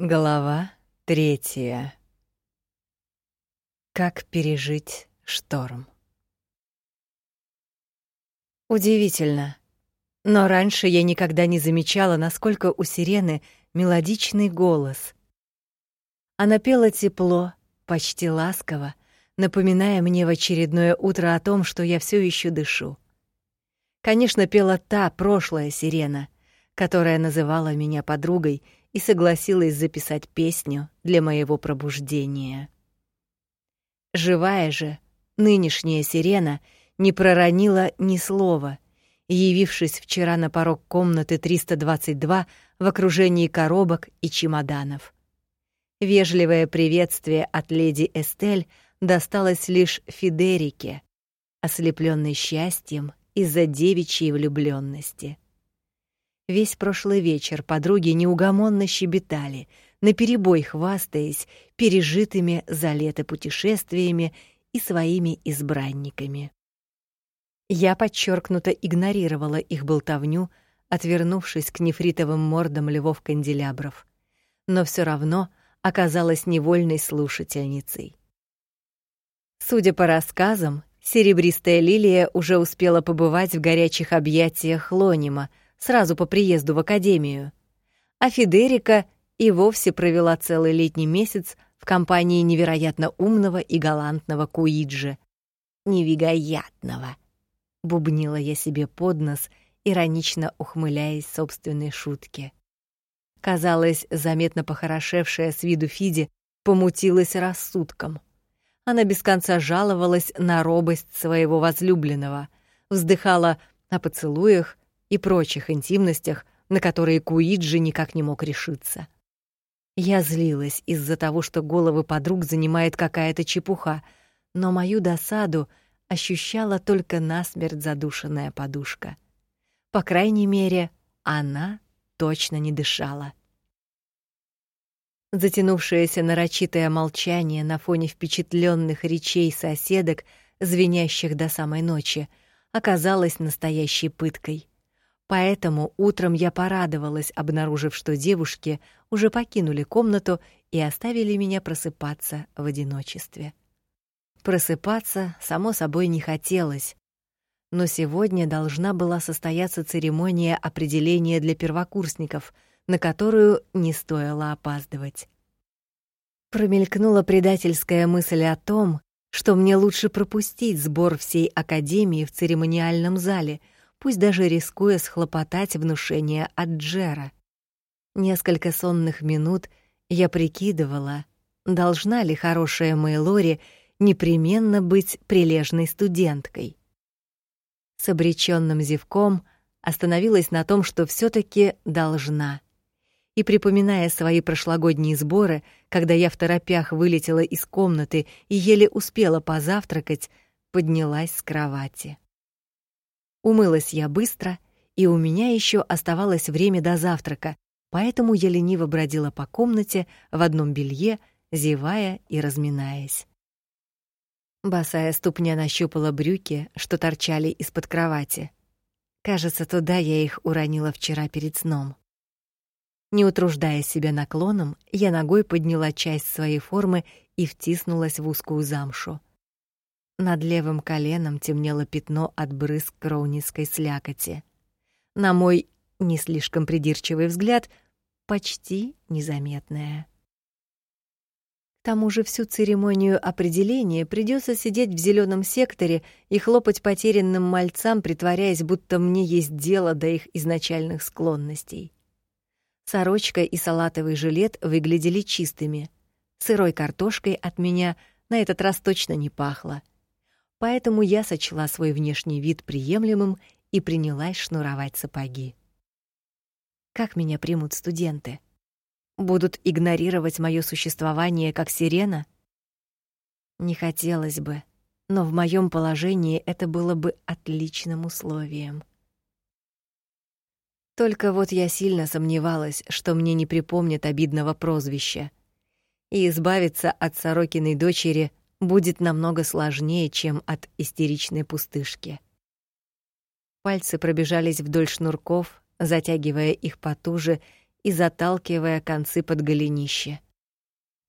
Глава третья. Как пережить шторм? Удивительно, но раньше я никогда не замечала, насколько у сирены мелодичный голос. Она пела тепло, почти ласково, напоминая мне в очередное утро о том, что я все еще дышу. Конечно, пела та прошлая сирена, которая называла меня подругой и согласилась записать песню для моего пробуждения. Живая же, нынешняя сирена не проронила ни слова, явившись вчера на порог комнаты 322 в окружении коробок и чемоданов. Вежливое приветствие от леди Эстель досталось лишь Фидерике, ослепленной счастьем из-за девичьей влюбленности. Весь прошлый вечер подруги неугомонно щебетали, наперебой хвастаясь пережитыми за лето путешествиями и своими избранниками. Я подчеркнуто игнорировала их болтовню, отвернувшись к нефритовым мордам львов-канделябров, но все равно оказалась невольной слушательницей. Судя по рассказам, серебристая лилия уже успела побывать в горячих объятиях Лонима — сразу по приезду в академию. А Федерика и вовсе провела целый летний месяц в компании невероятно умного и галантного Куиджи. «Невероятного!» — бубнила я себе под нос, иронично ухмыляясь собственной шутке. Казалось, заметно похорошевшая с виду Фиди помутилась рассудком. Она без конца жаловалась на робость своего возлюбленного, вздыхала о поцелуях и прочих интимностях, на которые Куиджи никак не мог решиться. Я злилась из-за того, что головы подруг занимает какая-то чепуха, но мою досаду ощущала только насмерть задушенная подушка. По крайней мере, она точно не дышала. Затянувшееся нарочитое молчание на фоне впечатленных речей соседок, звенящих до самой ночи, оказалось настоящей пыткой. Поэтому утром я порадовалась, обнаружив, что девушки уже покинули комнату и оставили меня просыпаться в одиночестве. Просыпаться, само собой, не хотелось, но сегодня должна была состояться церемония определения для первокурсников, на которую не стоило опаздывать. Промелькнула предательская мысль о том, что мне лучше пропустить сбор всей академии в церемониальном зале — пусть даже рискуя схлопотать внушение от Джера. Несколько сонных минут я прикидывала, должна ли хорошая Мэйлори непременно быть прилежной студенткой. С обречённым зевком остановилась на том, что все таки должна. И припоминая свои прошлогодние сборы, когда я в торопях вылетела из комнаты и еле успела позавтракать, поднялась с кровати. Умылась я быстро, и у меня еще оставалось время до завтрака, поэтому я лениво бродила по комнате в одном белье, зевая и разминаясь. Босая ступня нащупала брюки, что торчали из-под кровати. Кажется, туда я их уронила вчера перед сном. Не утруждая себя наклоном, я ногой подняла часть своей формы и втиснулась в узкую замшу. Над левым коленом темнело пятно от брызг кроуницкой слякоти. На мой не слишком придирчивый взгляд, почти незаметное. К тому же всю церемонию определения придется сидеть в зеленом секторе и хлопать потерянным мальцам, притворяясь, будто мне есть дело до их изначальных склонностей. Сорочка и салатовый жилет выглядели чистыми. Сырой картошкой от меня на этот раз точно не пахло — поэтому я сочла свой внешний вид приемлемым и принялась шнуровать сапоги. Как меня примут студенты? Будут игнорировать моё существование как сирена? Не хотелось бы, но в моём положении это было бы отличным условием. Только вот я сильно сомневалась, что мне не припомнят обидного прозвища. И избавиться от Сорокиной дочери будет намного сложнее, чем от истеричной пустышки. Пальцы пробежались вдоль шнурков, затягивая их потуже и заталкивая концы под голенище.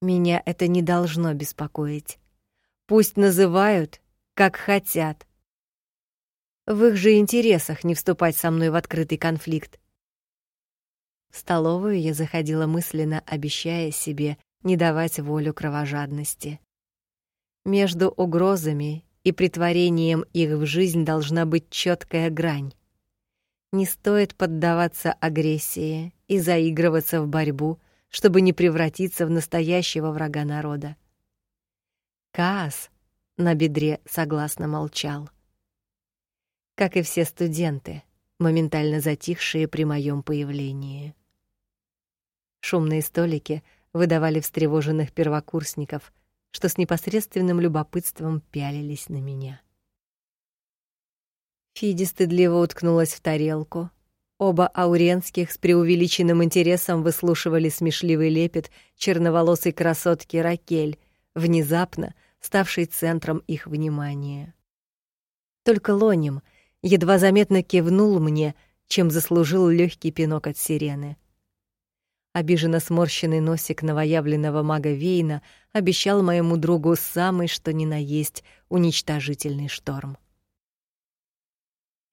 Меня это не должно беспокоить. Пусть называют, как хотят. В их же интересах не вступать со мной в открытый конфликт. В столовую я заходила мысленно, обещая себе не давать волю кровожадности. Между угрозами и притворением их в жизнь должна быть четкая грань. Не стоит поддаваться агрессии и заигрываться в борьбу, чтобы не превратиться в настоящего врага народа. Каас на бедре согласно молчал. Как и все студенты, моментально затихшие при моем появлении. Шумные столики выдавали встревоженных первокурсников — что с непосредственным любопытством пялились на меня. Фиди стыдливо уткнулась в тарелку. Оба ауренских с преувеличенным интересом выслушивали смешливый лепет черноволосой красотки Ракель, внезапно ставшей центром их внимания. Только Лоним едва заметно кивнул мне, чем заслужил легкий пинок от сирены. Обиженно сморщенный носик новоявленного мага Вейна обещал моему другу самый что ни на есть уничтожительный шторм.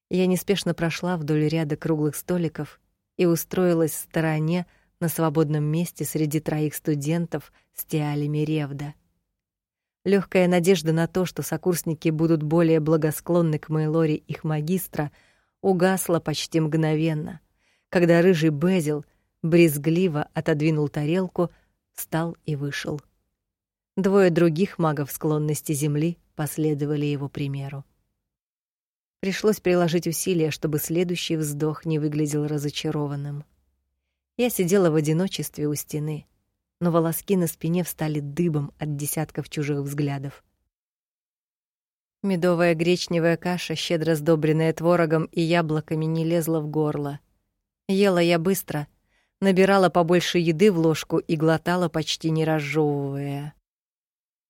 Я неспешно прошла вдоль ряда круглых столиков и устроилась в стороне на свободном месте среди троих студентов с тиалями Ревда. Легкая надежда на то, что сокурсники будут более благосклонны к Мейлоре их магистра, угасла почти мгновенно, когда рыжий Безил брезгливо отодвинул тарелку, встал и вышел. Двое других магов склонности земли последовали его примеру. Пришлось приложить усилия, чтобы следующий вздох не выглядел разочарованным. Я сидела в одиночестве у стены, но волоски на спине встали дыбом от десятков чужих взглядов. Медовая гречневая каша, щедро сдобренная творогом и яблоками, не лезла в горло. Ела я быстро, набирала побольше еды в ложку и глотала почти не разжевывая.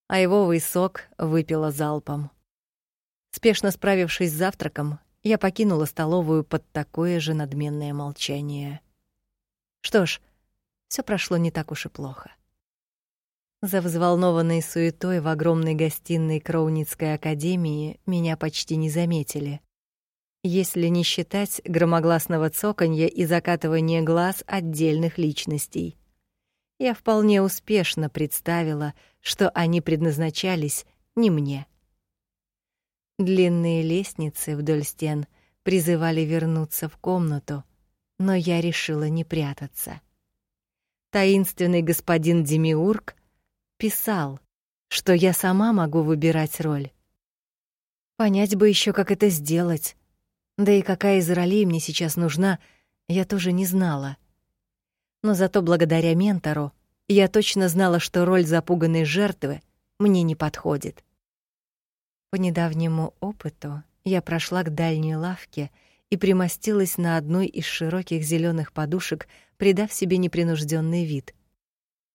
Айвовый сок выпила залпом. Спешно справившись с завтраком, я покинула столовую под такое же надменное молчание. Что ж, все прошло не так уж и плохо. За взволнованной суетой в огромной гостиной Кроуницкой академии меня почти не заметили если не считать громогласного цоканья и закатывания глаз отдельных личностей. Я вполне успешно представила, что они предназначались не мне. Длинные лестницы вдоль стен призывали вернуться в комнату, но я решила не прятаться. Таинственный господин Демиург писал, что я сама могу выбирать роль. Понять бы еще, как это сделать. Да и какая из ролей мне сейчас нужна, я тоже не знала. Но зато благодаря ментору я точно знала, что роль запуганной жертвы мне не подходит. По недавнему опыту я прошла к дальней лавке и примостилась на одной из широких зеленых подушек, придав себе непринужденный вид.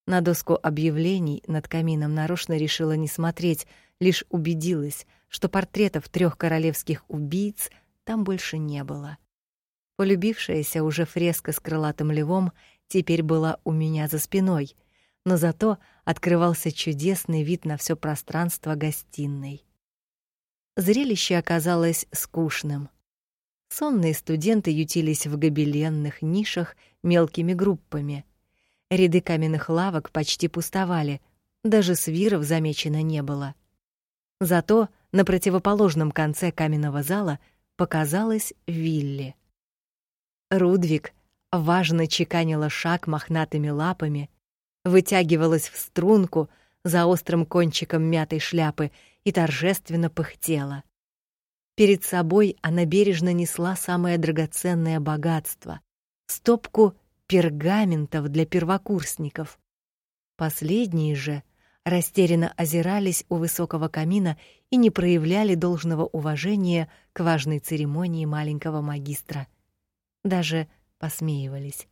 На доску объявлений над камином нарочно решила не смотреть, лишь убедилась, что портретов трех королевских убийц там больше не было. Полюбившаяся уже фреска с крылатым львом теперь была у меня за спиной, но зато открывался чудесный вид на все пространство гостиной. Зрелище оказалось скучным. Сонные студенты ютились в гобеленных нишах мелкими группами. Ряды каменных лавок почти пустовали, даже свиров замечено не было. Зато на противоположном конце каменного зала показалась Вилли. Рудвик важно чеканила шаг мохнатыми лапами, вытягивалась в струнку за острым кончиком мятой шляпы и торжественно пыхтела. Перед собой она бережно несла самое драгоценное богатство — стопку пергаментов для первокурсников. Последние же растерянно озирались у высокого камина и не проявляли должного уважения к важной церемонии маленького магистра. Даже посмеивались.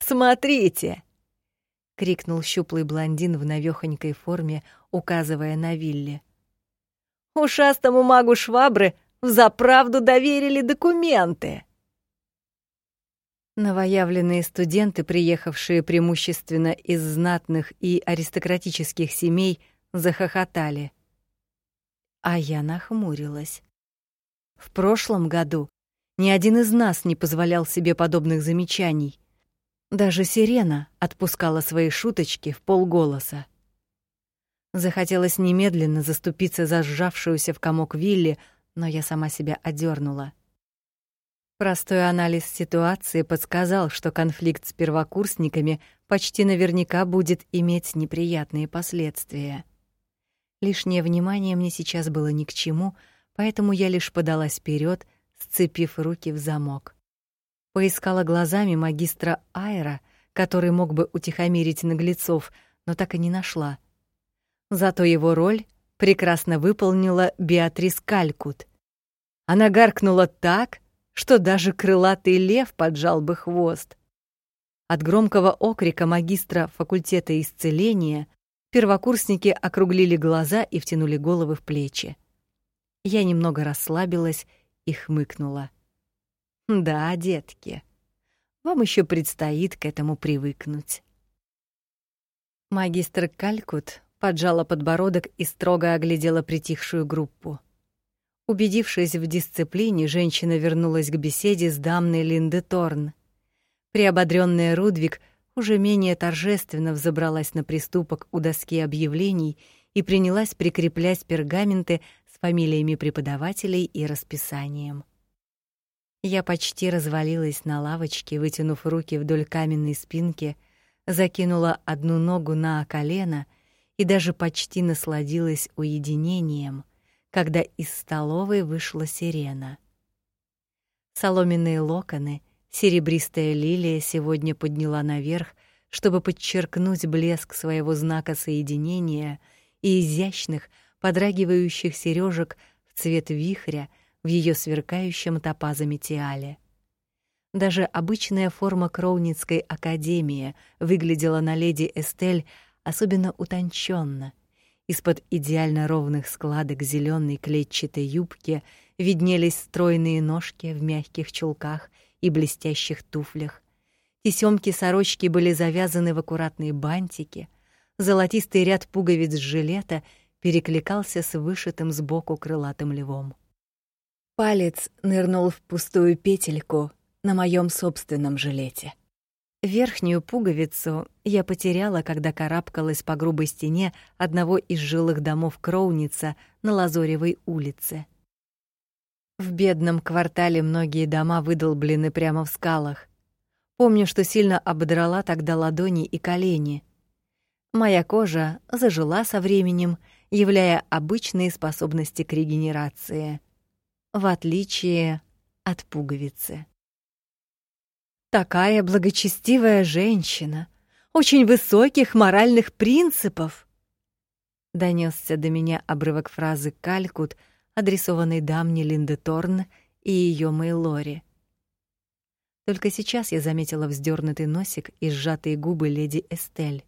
«Смотрите!» — крикнул щуплый блондин в навёхонькой форме, указывая на Вилли. «Ушастому магу швабры взаправду доверили документы!» Новоявленные студенты, приехавшие преимущественно из знатных и аристократических семей, захохотали. А я нахмурилась. В прошлом году ни один из нас не позволял себе подобных замечаний. Даже Сирена отпускала свои шуточки в полголоса. Захотелось немедленно заступиться за сжавшуюся в комок Вилли, но я сама себя одернула. Простой анализ ситуации подсказал, что конфликт с первокурсниками почти наверняка будет иметь неприятные последствия. Лишнее внимание мне сейчас было ни к чему, поэтому я лишь подалась вперед, сцепив руки в замок. Поискала глазами магистра Айра, который мог бы утихомирить наглецов, но так и не нашла. Зато его роль прекрасно выполнила Беатрис Калькут. Она гаркнула так, что даже крылатый лев поджал бы хвост. От громкого окрика магистра факультета исцеления первокурсники округлили глаза и втянули головы в плечи. Я немного расслабилась и хмыкнула. Да, детки. Вам еще предстоит к этому привыкнуть. Магистр Калькут поджала подбородок и строго оглядела притихшую группу. Убедившись в дисциплине, женщина вернулась к беседе с дамной Линде Торн. Приободрённая Рудвик уже менее торжественно взобралась на приступок у доски объявлений и принялась прикреплять пергаменты с фамилиями преподавателей и расписанием. Я почти развалилась на лавочке, вытянув руки вдоль каменной спинки, закинула одну ногу на колено и даже почти насладилась уединением, когда из столовой вышла сирена. Соломенные локоны серебристая лилия сегодня подняла наверх, чтобы подчеркнуть блеск своего знака соединения и изящных, подрагивающих сережек в цвет вихря — в ее сверкающем топазами тиале. Даже обычная форма Кроуницкой академии выглядела на леди Эстель особенно утонченно. Из-под идеально ровных складок зеленой клетчатой юбки виднелись стройные ножки в мягких чулках и блестящих туфлях. Тесёмки сорочки были завязаны в аккуратные бантики, золотистый ряд пуговиц жилета перекликался с вышитым сбоку крылатым львом. Палец нырнул в пустую петельку на моем собственном жилете. Верхнюю пуговицу я потеряла, когда карабкалась по грубой стене одного из жилых домов Кроуница на Лазоревой улице. В бедном квартале многие дома выдолблены прямо в скалах. Помню, что сильно ободрала тогда ладони и колени. Моя кожа зажила со временем, являя обычные способности к регенерации — в отличие от пуговицы. Такая благочестивая женщина, очень высоких моральных принципов. Донесся до меня обрывок фразы Калькут, адресованной дамне Линде Торн и ее Мейлори. Только сейчас я заметила вздернутый носик и сжатые губы леди Эстель.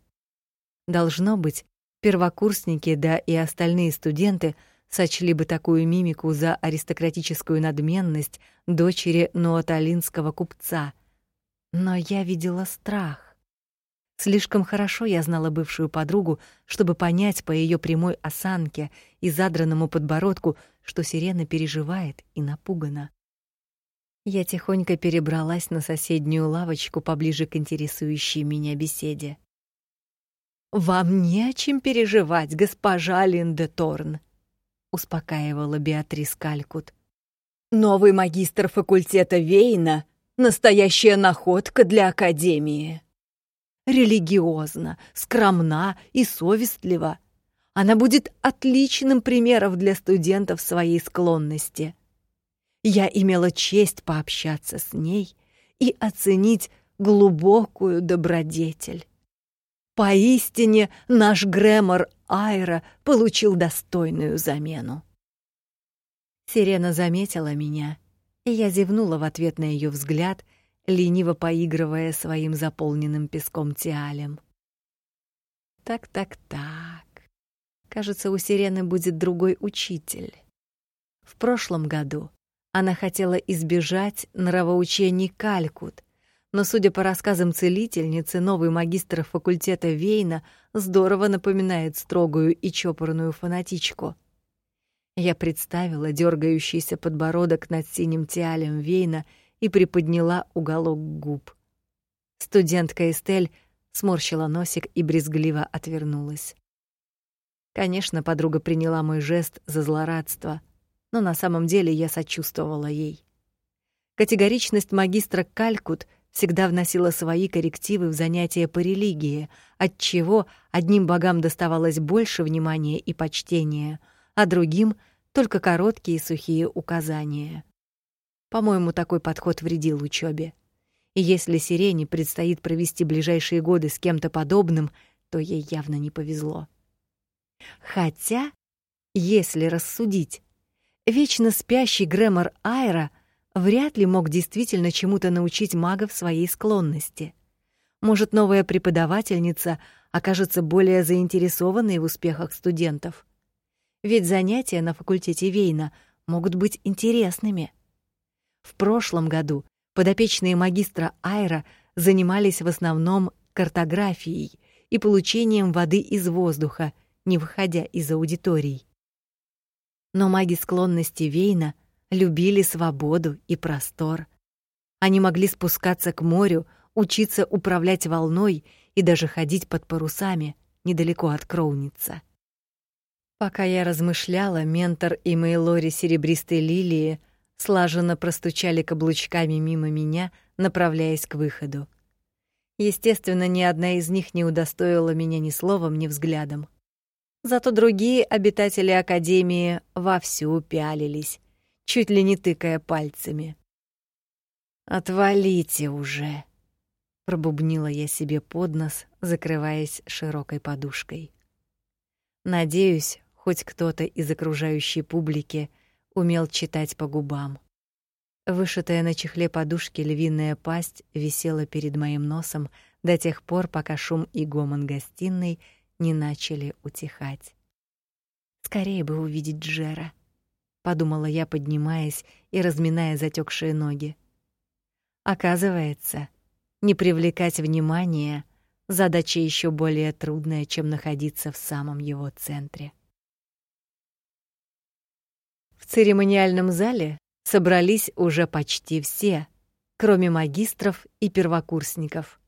Должно быть, первокурсники, да и остальные студенты — сочли бы такую мимику за аристократическую надменность дочери нооталинского купца. Но я видела страх. Слишком хорошо я знала бывшую подругу, чтобы понять по ее прямой осанке и задранному подбородку, что Сирена переживает и напугана. Я тихонько перебралась на соседнюю лавочку поближе к интересующей меня беседе. Вам не о чем переживать, госпожа Линде Торн, успокаивала Беатрис Калькут. Новый магистр факультета Вейна настоящая находка для академии. Религиозна, скромна и совестлива. Она будет отличным примером для студентов своей склонности. Я имела честь пообщаться с ней и оценить глубокую добродетель. Поистине наш Грэмор Айра получил достойную замену. Сирена заметила меня, я зевнула в ответ на ее взгляд, лениво поигрывая своим заполненным песком тиалем. Так-так-так. Кажется, у Сирены будет другой учитель. В прошлом году она хотела избежать нравоучений Калькут, но, судя по рассказам целительницы, новый магистр факультета Вейна здорово напоминает строгую и чопорную фанатичку. Я представила дергающийся подбородок над синим тиалем Вейна и приподняла уголок губ. Студентка Эстель сморщила носик и брезгливо отвернулась. Конечно, подруга приняла мой жест за злорадство, но на самом деле я сочувствовала ей. Категоричность магистра Калькут всегда вносила свои коррективы в занятия по религии, от чего одним богам доставалось больше внимания и почтения, а другим только короткие сухие указания. По-моему, такой подход вредил учебе. И если Сирене предстоит провести ближайшие годы с кем-то подобным, то ей явно не повезло. Хотя, если рассудить, вечно спящий Грэмор Айра — вряд ли мог действительно чему-то научить магов своей склонности. Может, новая преподавательница окажется более заинтересованной в успехах студентов. Ведь занятия на факультете Вейна могут быть интересными. В прошлом году подопечные магистра Айра занимались в основном картографией и получением воды из воздуха, не выходя из аудиторий. Но маги склонности Вейна — любили свободу и простор. Они могли спускаться к морю, учиться управлять волной и даже ходить под парусами недалеко от Кроуница. Пока я размышляла, ментор и Мейлори серебристой лилии слаженно простучали каблучками мимо меня, направляясь к выходу. Естественно, ни одна из них не удостоила меня ни словом, ни взглядом. Зато другие обитатели академии вовсю пялились, чуть ли не тыкая пальцами. «Отвалите уже!» — пробубнила я себе под нос, закрываясь широкой подушкой. Надеюсь, хоть кто-то из окружающей публики умел читать по губам. Вышитая на чехле подушки львиная пасть висела перед моим носом до тех пор, пока шум и гомон гостиной не начали утихать. Скорее бы увидеть Джера подумала я, поднимаясь и разминая затекшие ноги. Оказывается, не привлекать внимания задача еще более трудная, чем находиться в самом его центре. В церемониальном зале собрались уже почти все, кроме магистров и первокурсников.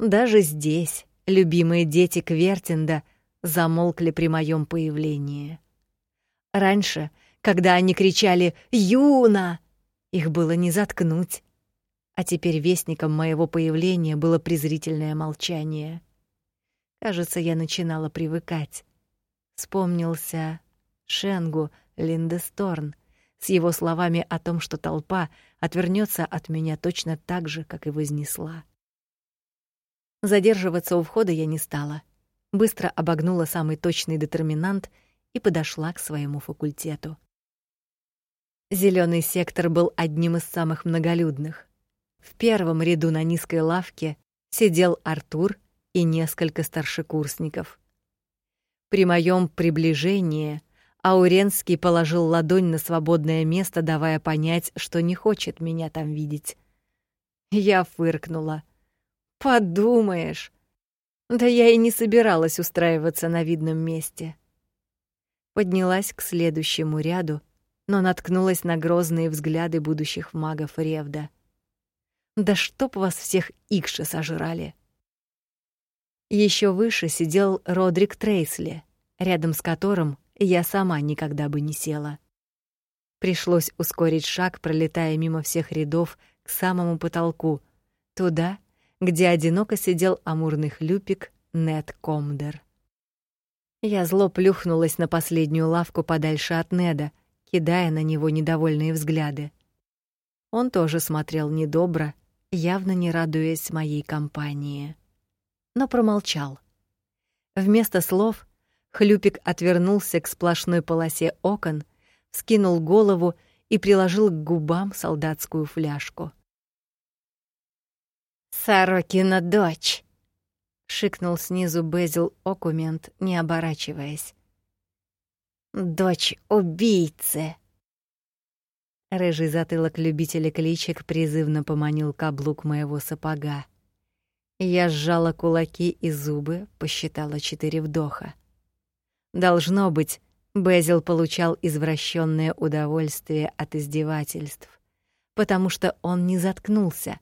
Даже здесь любимые дети Квертинда замолкли при моем появлении. Раньше, когда они кричали «Юна!», их было не заткнуть. А теперь вестником моего появления было презрительное молчание. Кажется, я начинала привыкать. Вспомнился Шенгу Линдесторн с его словами о том, что толпа отвернется от меня точно так же, как и вознесла. Задерживаться у входа я не стала. Быстро обогнула самый точный детерминант — и подошла к своему факультету. Зеленый сектор был одним из самых многолюдных. В первом ряду на низкой лавке сидел Артур и несколько старшекурсников. При моем приближении Ауренский положил ладонь на свободное место, давая понять, что не хочет меня там видеть. Я фыркнула. Подумаешь. Да я и не собиралась устраиваться на видном месте поднялась к следующему ряду, но наткнулась на грозные взгляды будущих магов Ревда. Да чтоб вас всех икши сожрали. Еще выше сидел Родрик Трейсли, рядом с которым я сама никогда бы не села. Пришлось ускорить шаг, пролетая мимо всех рядов к самому потолку, туда, где одиноко сидел амурный хлюпик Нед Комдер. Я зло плюхнулась на последнюю лавку подальше от Неда, кидая на него недовольные взгляды. Он тоже смотрел недобро, явно не радуясь моей компании, но промолчал. Вместо слов Хлюпик отвернулся к сплошной полосе окон, скинул голову и приложил к губам солдатскую фляжку. «Сорокина дочь!» шикнул снизу Безил Окумент, не оборачиваясь. Дочь убийцы. Рыжий затылок любителя кличек призывно поманил каблук моего сапога. Я сжала кулаки и зубы, посчитала четыре вдоха. Должно быть, Безил получал извращенное удовольствие от издевательств, потому что он не заткнулся,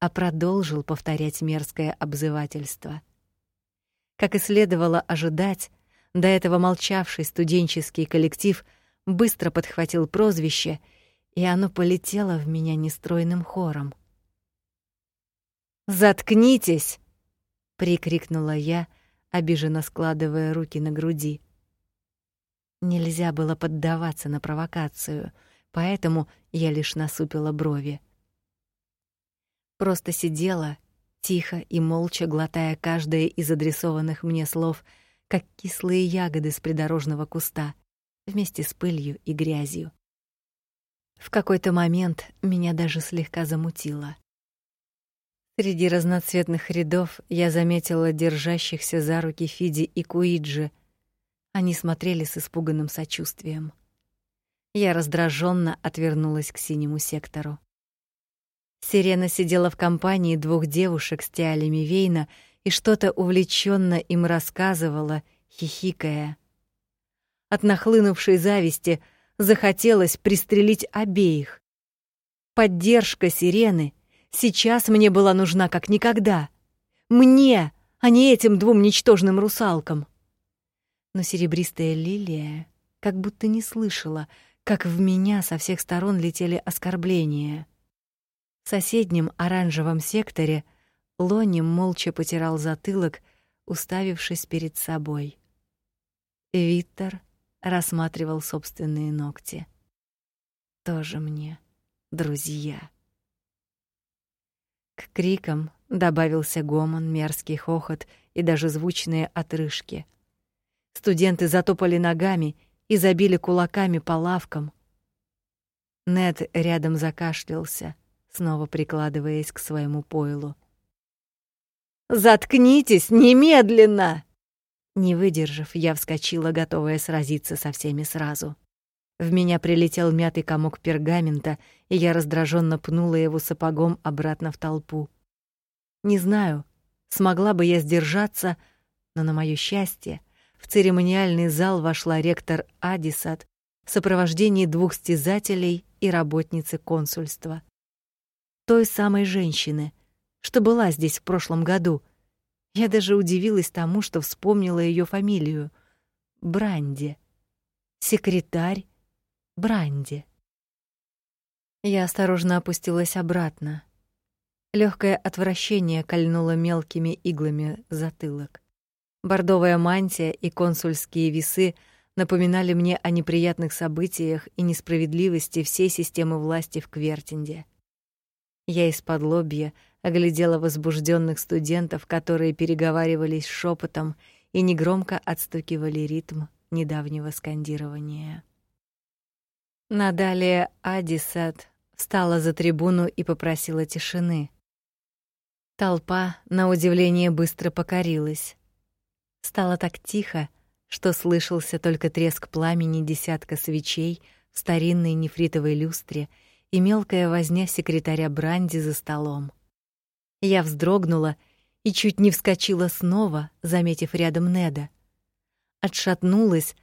а продолжил повторять мерзкое обзывательство. Как и следовало ожидать, до этого молчавший студенческий коллектив быстро подхватил прозвище, и оно полетело в меня нестройным хором. «Заткнитесь!» — прикрикнула я, обиженно складывая руки на груди. Нельзя было поддаваться на провокацию, поэтому я лишь насупила брови. Просто сидела, тихо и молча глотая каждое из адресованных мне слов, как кислые ягоды с придорожного куста, вместе с пылью и грязью. В какой-то момент меня даже слегка замутило. Среди разноцветных рядов я заметила держащихся за руки Фиди и Куиджи — они смотрели с испуганным сочувствием. Я раздраженно отвернулась к синему сектору. Сирена сидела в компании двух девушек с тиалями Вейна и что-то увлеченно им рассказывала, хихикая. От нахлынувшей зависти захотелось пристрелить обеих. Поддержка Сирены сейчас мне была нужна как никогда. Мне, а не этим двум ничтожным русалкам но серебристая лилия как будто не слышала, как в меня со всех сторон летели оскорбления. В соседнем оранжевом секторе Лони молча потирал затылок, уставившись перед собой. Виктор рассматривал собственные ногти. Тоже мне друзья. К крикам добавился гомон, мерзкий хохот и даже звучные отрыжки. Студенты затопали ногами и забили кулаками по лавкам. Нед рядом закашлялся, снова прикладываясь к своему пойлу. «Заткнитесь немедленно!» Не выдержав, я вскочила, готовая сразиться со всеми сразу. В меня прилетел мятый комок пергамента, и я раздраженно пнула его сапогом обратно в толпу. Не знаю, смогла бы я сдержаться, но на моё счастье в церемониальный зал вошла ректор Адисат в сопровождении двух стязателей и работницы консульства. Той самой женщины, что была здесь в прошлом году. Я даже удивилась тому, что вспомнила ее фамилию — Бранди. Секретарь Бранди. Я осторожно опустилась обратно. Легкое отвращение кольнуло мелкими иглами затылок. Бордовая мантия и консульские весы напоминали мне о неприятных событиях и несправедливости всей системы власти в Квертинде. Я из-под лобья оглядела возбужденных студентов, которые переговаривались шепотом и негромко отстукивали ритм недавнего скандирования. Надалее Адисат встала за трибуну и попросила тишины. Толпа, на удивление, быстро покорилась. Стало так тихо, что слышался только треск пламени десятка свечей в старинной нефритовой люстре и мелкая возня секретаря Бранди за столом. Я вздрогнула и чуть не вскочила снова, заметив рядом Неда. Отшатнулась,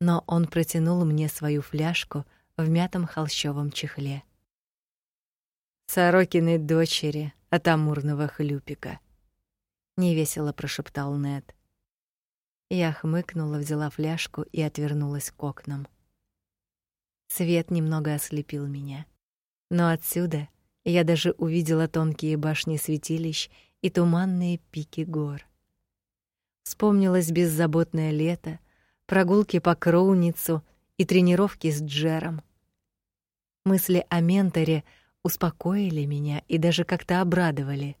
но он протянул мне свою фляжку в мятом холщовом чехле. Сорокиной дочери от амурного хлюпика, невесело прошептал Нед. Я хмыкнула, взяла фляжку и отвернулась к окнам. Свет немного ослепил меня. Но отсюда я даже увидела тонкие башни святилищ и туманные пики гор. Вспомнилось беззаботное лето, прогулки по Кроуницу и тренировки с Джером. Мысли о менторе успокоили меня и даже как-то обрадовали.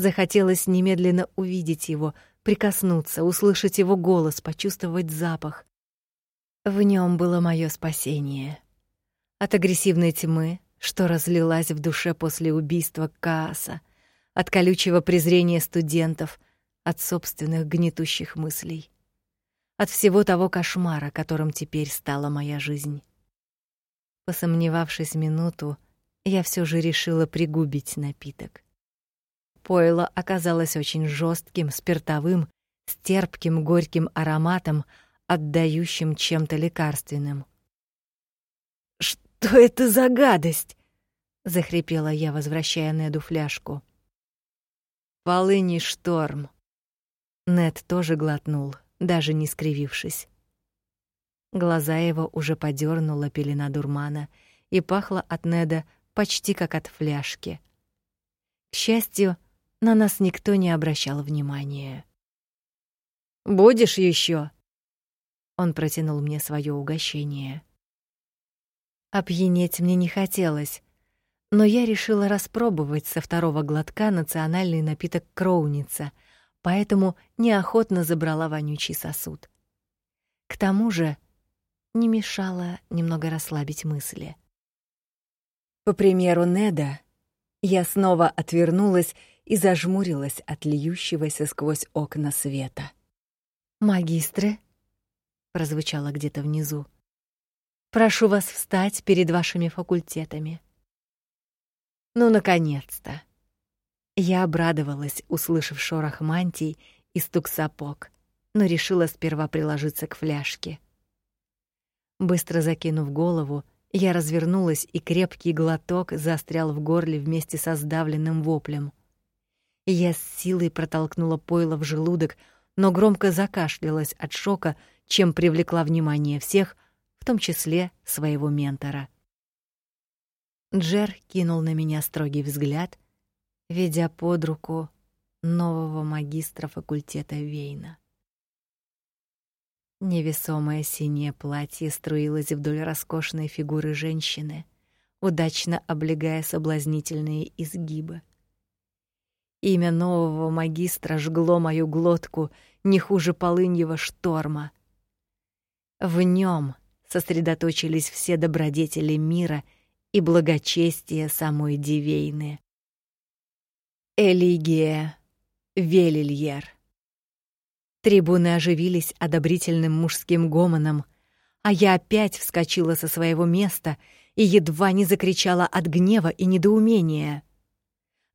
Захотелось немедленно увидеть его, прикоснуться, услышать его голос, почувствовать запах. В нем было мое спасение. От агрессивной тьмы, что разлилась в душе после убийства Кааса, от колючего презрения студентов, от собственных гнетущих мыслей, от всего того кошмара, которым теперь стала моя жизнь. Посомневавшись минуту, я все же решила пригубить напиток. Пойло оказалось очень жестким, спиртовым, с терпким горьким ароматом, отдающим чем-то лекарственным. Что это за гадость? захрипела я, возвращая Неду фляжку. Полыни шторм. Нед тоже глотнул, даже не скривившись. Глаза его уже подернула пелена дурмана, и пахло от Неда почти как от фляжки. К счастью, на нас никто не обращал внимания. Будешь еще? Он протянул мне свое угощение. Опьянеть мне не хотелось, но я решила распробовать со второго глотка национальный напиток Кроуница, поэтому неохотно забрала вонючий сосуд. К тому же не мешало немного расслабить мысли. По примеру Неда, я снова отвернулась и зажмурилась от льющегося сквозь окна света. «Магистры», — прозвучало где-то внизу, — «прошу вас встать перед вашими факультетами». Ну, наконец-то! Я обрадовалась, услышав шорох мантий и стук сапог, но решила сперва приложиться к фляжке. Быстро закинув голову, я развернулась, и крепкий глоток застрял в горле вместе со сдавленным воплем. Я с силой протолкнула пойло в желудок, но громко закашлялась от шока, чем привлекла внимание всех, в том числе своего ментора. Джер кинул на меня строгий взгляд, ведя под руку нового магистра факультета Вейна. Невесомое синее платье струилось вдоль роскошной фигуры женщины, удачно облегая соблазнительные изгибы. Имя нового магистра жгло мою глотку не хуже полыньего шторма. В нем сосредоточились все добродетели мира и благочестие самой Дивейны. Элигия Велильер Трибуны оживились одобрительным мужским гомоном, а я опять вскочила со своего места и едва не закричала от гнева и недоумения.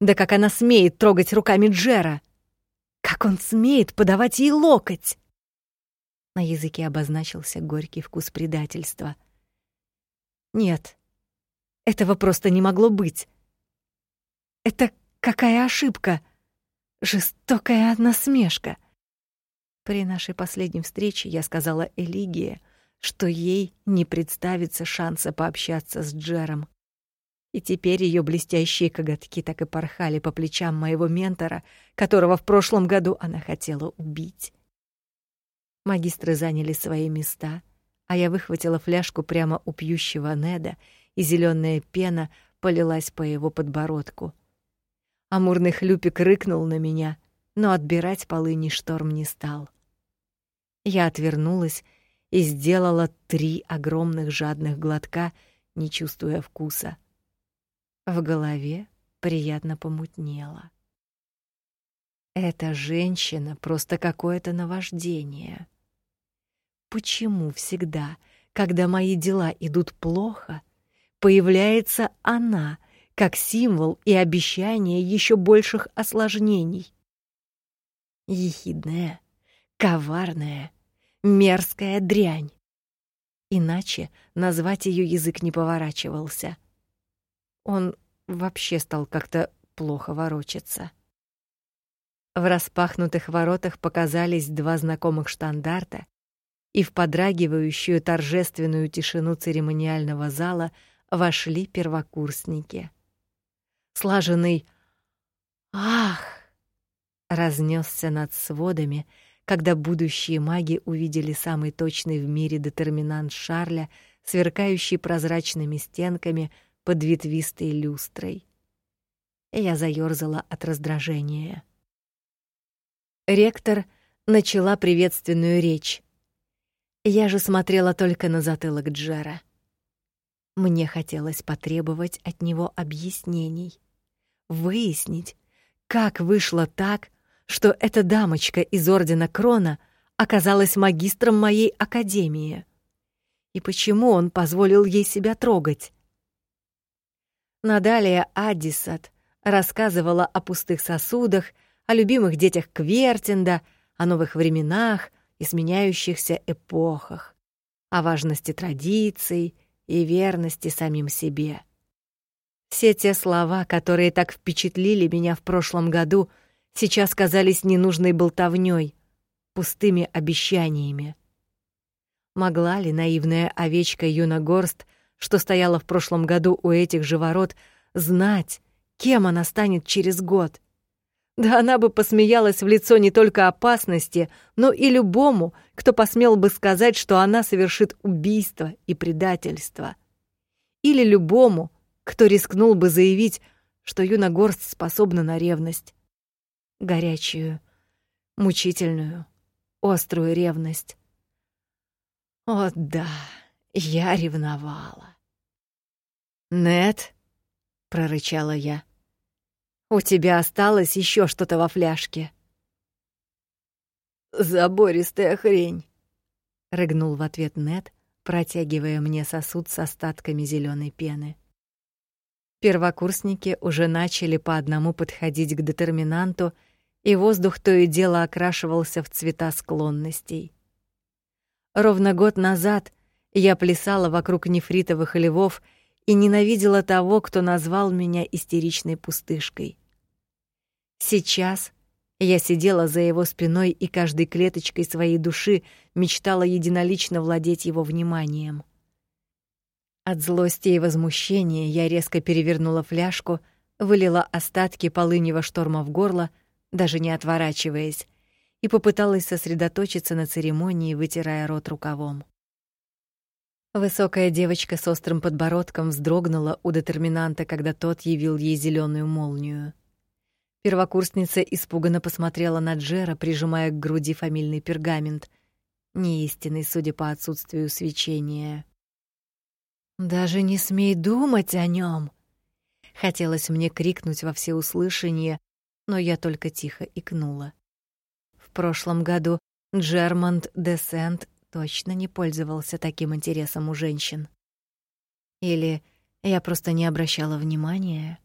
Да как она смеет трогать руками Джера? Как он смеет подавать ей локоть? На языке обозначился горький вкус предательства. Нет, этого просто не могло быть. Это какая ошибка? Жестокая насмешка. При нашей последней встрече я сказала Элигии, что ей не представится шанса пообщаться с Джером. И теперь ее блестящие коготки так и порхали по плечам моего ментора, которого в прошлом году она хотела убить. Магистры заняли свои места, а я выхватила фляжку прямо у пьющего Неда, и зеленая пена полилась по его подбородку. Амурный хлюпик рыкнул на меня, но отбирать полыни шторм не стал. Я отвернулась и сделала три огромных жадных глотка, не чувствуя вкуса. В голове приятно помутнело. Эта женщина просто какое-то наваждение. Почему всегда, когда мои дела идут плохо, появляется она как символ и обещание еще больших осложнений? Ехидная, коварная, мерзкая дрянь. Иначе назвать ее язык не поворачивался. Он вообще стал как-то плохо ворочаться. В распахнутых воротах показались два знакомых штандарта, и в подрагивающую торжественную тишину церемониального зала вошли первокурсники. Слаженный «Ах!» разнесся над сводами, когда будущие маги увидели самый точный в мире детерминант Шарля, сверкающий прозрачными стенками под ветвистой люстрой. Я заёрзала от раздражения. Ректор начала приветственную речь. Я же смотрела только на затылок Джера. Мне хотелось потребовать от него объяснений, выяснить, как вышло так, что эта дамочка из ордена Крона оказалась магистром моей академии. И почему он позволил ей себя трогать? Надалия Аддисат рассказывала о пустых сосудах, о любимых детях Квертинда, о новых временах и сменяющихся эпохах, о важности традиций и верности самим себе. Все те слова, которые так впечатлили меня в прошлом году, сейчас казались ненужной болтовнёй, пустыми обещаниями. Могла ли наивная овечка Юна Горст, что стояла в прошлом году у этих же ворот, знать, кем она станет через год? Да она бы посмеялась в лицо не только опасности, но и любому, кто посмел бы сказать, что она совершит убийство и предательство. Или любому, кто рискнул бы заявить, что Юна Горст способна на ревность. Горячую, мучительную, острую ревность. О да, я ревновала. «Нет», — прорычала я, — «у тебя осталось еще что-то во фляжке». «Забористая хрень», — рыгнул в ответ Нет, протягивая мне сосуд с остатками зеленой пены. Первокурсники уже начали по одному подходить к детерминанту, и воздух то и дело окрашивался в цвета склонностей. Ровно год назад я плясала вокруг нефритовых львов и ненавидела того, кто назвал меня истеричной пустышкой. Сейчас я сидела за его спиной и каждой клеточкой своей души мечтала единолично владеть его вниманием. От злости и возмущения я резко перевернула фляжку, вылила остатки полыньего шторма в горло, даже не отворачиваясь, и попыталась сосредоточиться на церемонии, вытирая рот рукавом. Высокая девочка с острым подбородком вздрогнула у детерминанта, когда тот явил ей зеленую молнию. Первокурсница испуганно посмотрела на Джера, прижимая к груди фамильный пергамент, неистинный, судя по отсутствию свечения. Даже не смей думать о нем. Хотелось мне крикнуть во всеуслышание, но я только тихо икнула. В прошлом году Джермонт де Сент точно не пользовался таким интересом у женщин. Или я просто не обращала внимания.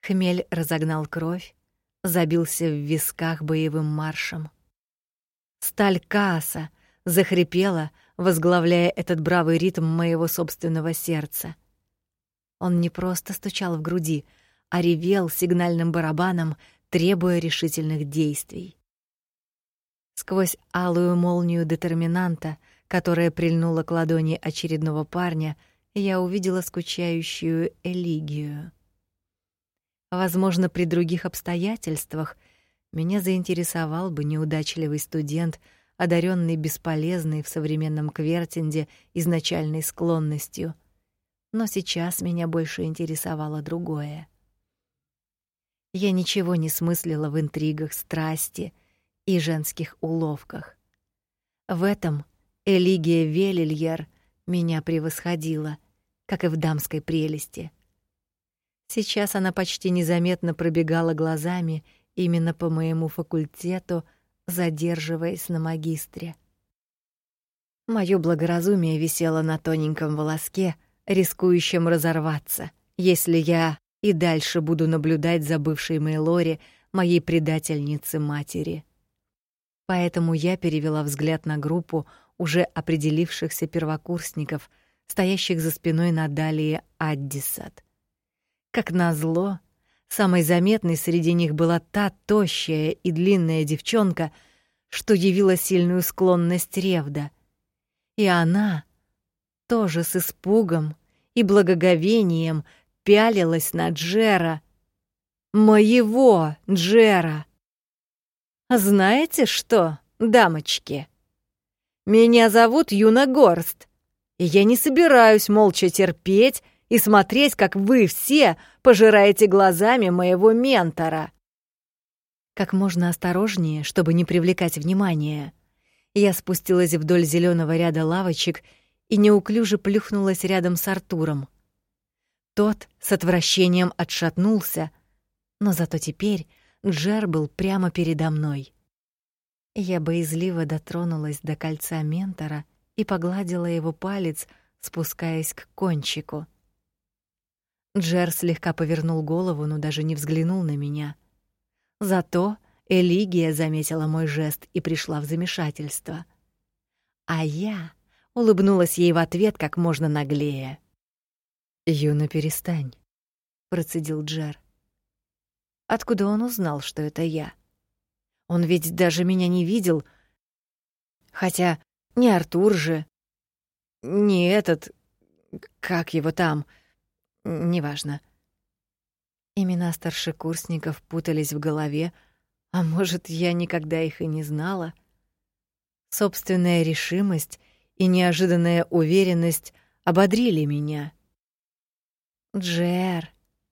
Хмель разогнал кровь, забился в висках боевым маршем. Сталь Кааса захрипела, возглавляя этот бравый ритм моего собственного сердца. Он не просто стучал в груди, а ревел сигнальным барабаном, требуя решительных действий. Сквозь алую молнию детерминанта, которая прильнула к ладони очередного парня, я увидела скучающую Элигию. Возможно, при других обстоятельствах меня заинтересовал бы неудачливый студент — одаренный бесполезной в современном Квертинде изначальной склонностью. Но сейчас меня больше интересовало другое. Я ничего не смыслила в интригах страсти и женских уловках. В этом Элигия Велильер меня превосходила, как и в дамской прелести. Сейчас она почти незаметно пробегала глазами именно по моему факультету — задерживаясь на магистре. Моё благоразумие висело на тоненьком волоске, рискующем разорваться, если я и дальше буду наблюдать за бывшей Мейлори, моей предательницы-матери. Поэтому я перевела взгляд на группу уже определившихся первокурсников, стоящих за спиной Надалии Аддисат. Как назло, Самой заметной среди них была та тощая и длинная девчонка, что явила сильную склонность Ревда. И она тоже с испугом и благоговением пялилась на Джера. Моего Джера. Знаете что, дамочки? Меня зовут Юна Горст, и я не собираюсь молча терпеть и смотреть, как вы все пожираете глазами моего ментора. Как можно осторожнее, чтобы не привлекать внимания. Я спустилась вдоль зеленого ряда лавочек и неуклюже плюхнулась рядом с Артуром. Тот с отвращением отшатнулся, но зато теперь Джер был прямо передо мной. Я боязливо дотронулась до кольца ментора и погладила его палец, спускаясь к кончику. Джер слегка повернул голову, но даже не взглянул на меня. Зато Элигия заметила мой жест и пришла в замешательство. А я улыбнулась ей в ответ как можно наглее. "Юна, перестань", процедил Джер. Откуда он узнал, что это я? Он ведь даже меня не видел. Хотя не Артур же, не этот, как его там, неважно. Имена старшекурсников путались в голове, а может, я никогда их и не знала. Собственная решимость и неожиданная уверенность ободрили меня. «Джер»,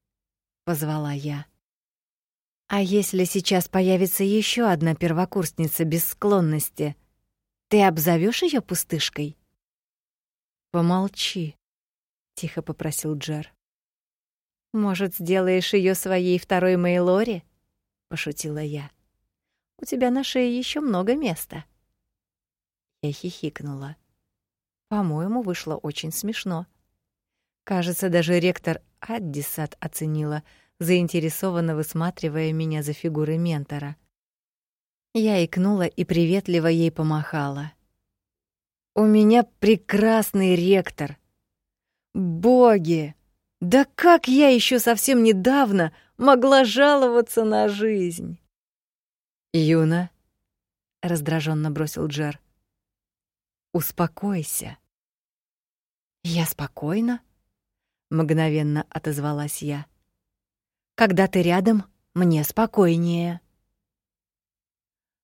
— позвала я. «А если сейчас появится еще одна первокурсница без склонности, ты обзовешь ее пустышкой?» «Помолчи», — тихо попросил Джер. «Может, сделаешь ее своей второй Мейлори?» — пошутила я. «У тебя на шее еще много места». Я хихикнула. По-моему, вышло очень смешно. Кажется, даже ректор Аддисат оценила, заинтересованно высматривая меня за фигурой ментора. Я икнула и приветливо ей помахала. У меня прекрасный ректор. Боги, да как я еще совсем недавно могла жаловаться на жизнь? Юна, раздраженно бросил Джер. Успокойся. Я спокойна, мгновенно отозвалась я. Когда ты рядом, мне спокойнее.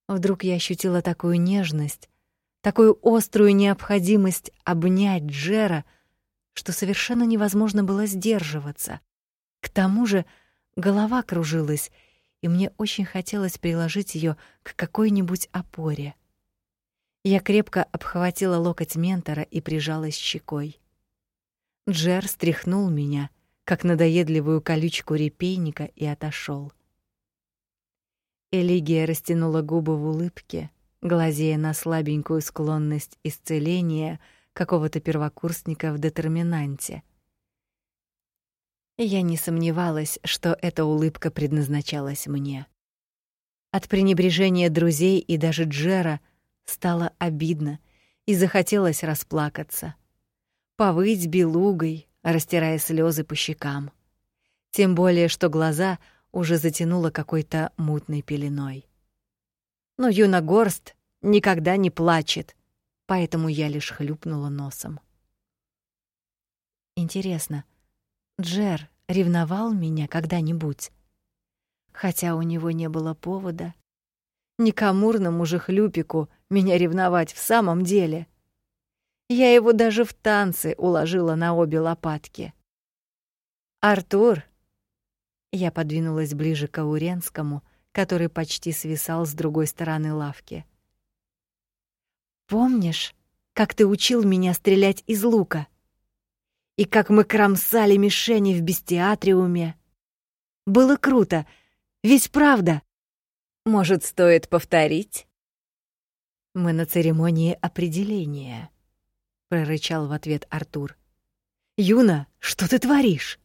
Вдруг я ощутила такую нежность, такую острую необходимость обнять Джера, что совершенно невозможно было сдерживаться. К тому же голова кружилась, и мне очень хотелось приложить ее к какой-нибудь опоре. Я крепко обхватила локоть ментора и прижалась щекой. Джер стряхнул меня, как надоедливую колючку репейника, и отошел. Элигия растянула губы в улыбке, глазея на слабенькую склонность исцеления какого-то первокурсника в детерминанте. Я не сомневалась, что эта улыбка предназначалась мне. От пренебрежения друзей и даже Джера стало обидно и захотелось расплакаться. Повыть белугой, растирая слезы по щекам. Тем более, что глаза уже затянуло какой-то мутной пеленой. Но Юна Горст никогда не плачет, поэтому я лишь хлюпнула носом. Интересно, Джер ревновал меня когда-нибудь? Хотя у него не было повода. Никамурному же хлюпику меня ревновать в самом деле. Я его даже в танцы уложила на обе лопатки. Артур. Я подвинулась ближе к Ауренскому, который почти свисал с другой стороны лавки. Помнишь, как ты учил меня стрелять из лука? И как мы кромсали мишени в бестиатриуме? Было круто, ведь правда. Может, стоит повторить? Мы на церемонии определения, прорычал в ответ Артур. Юна, что ты творишь?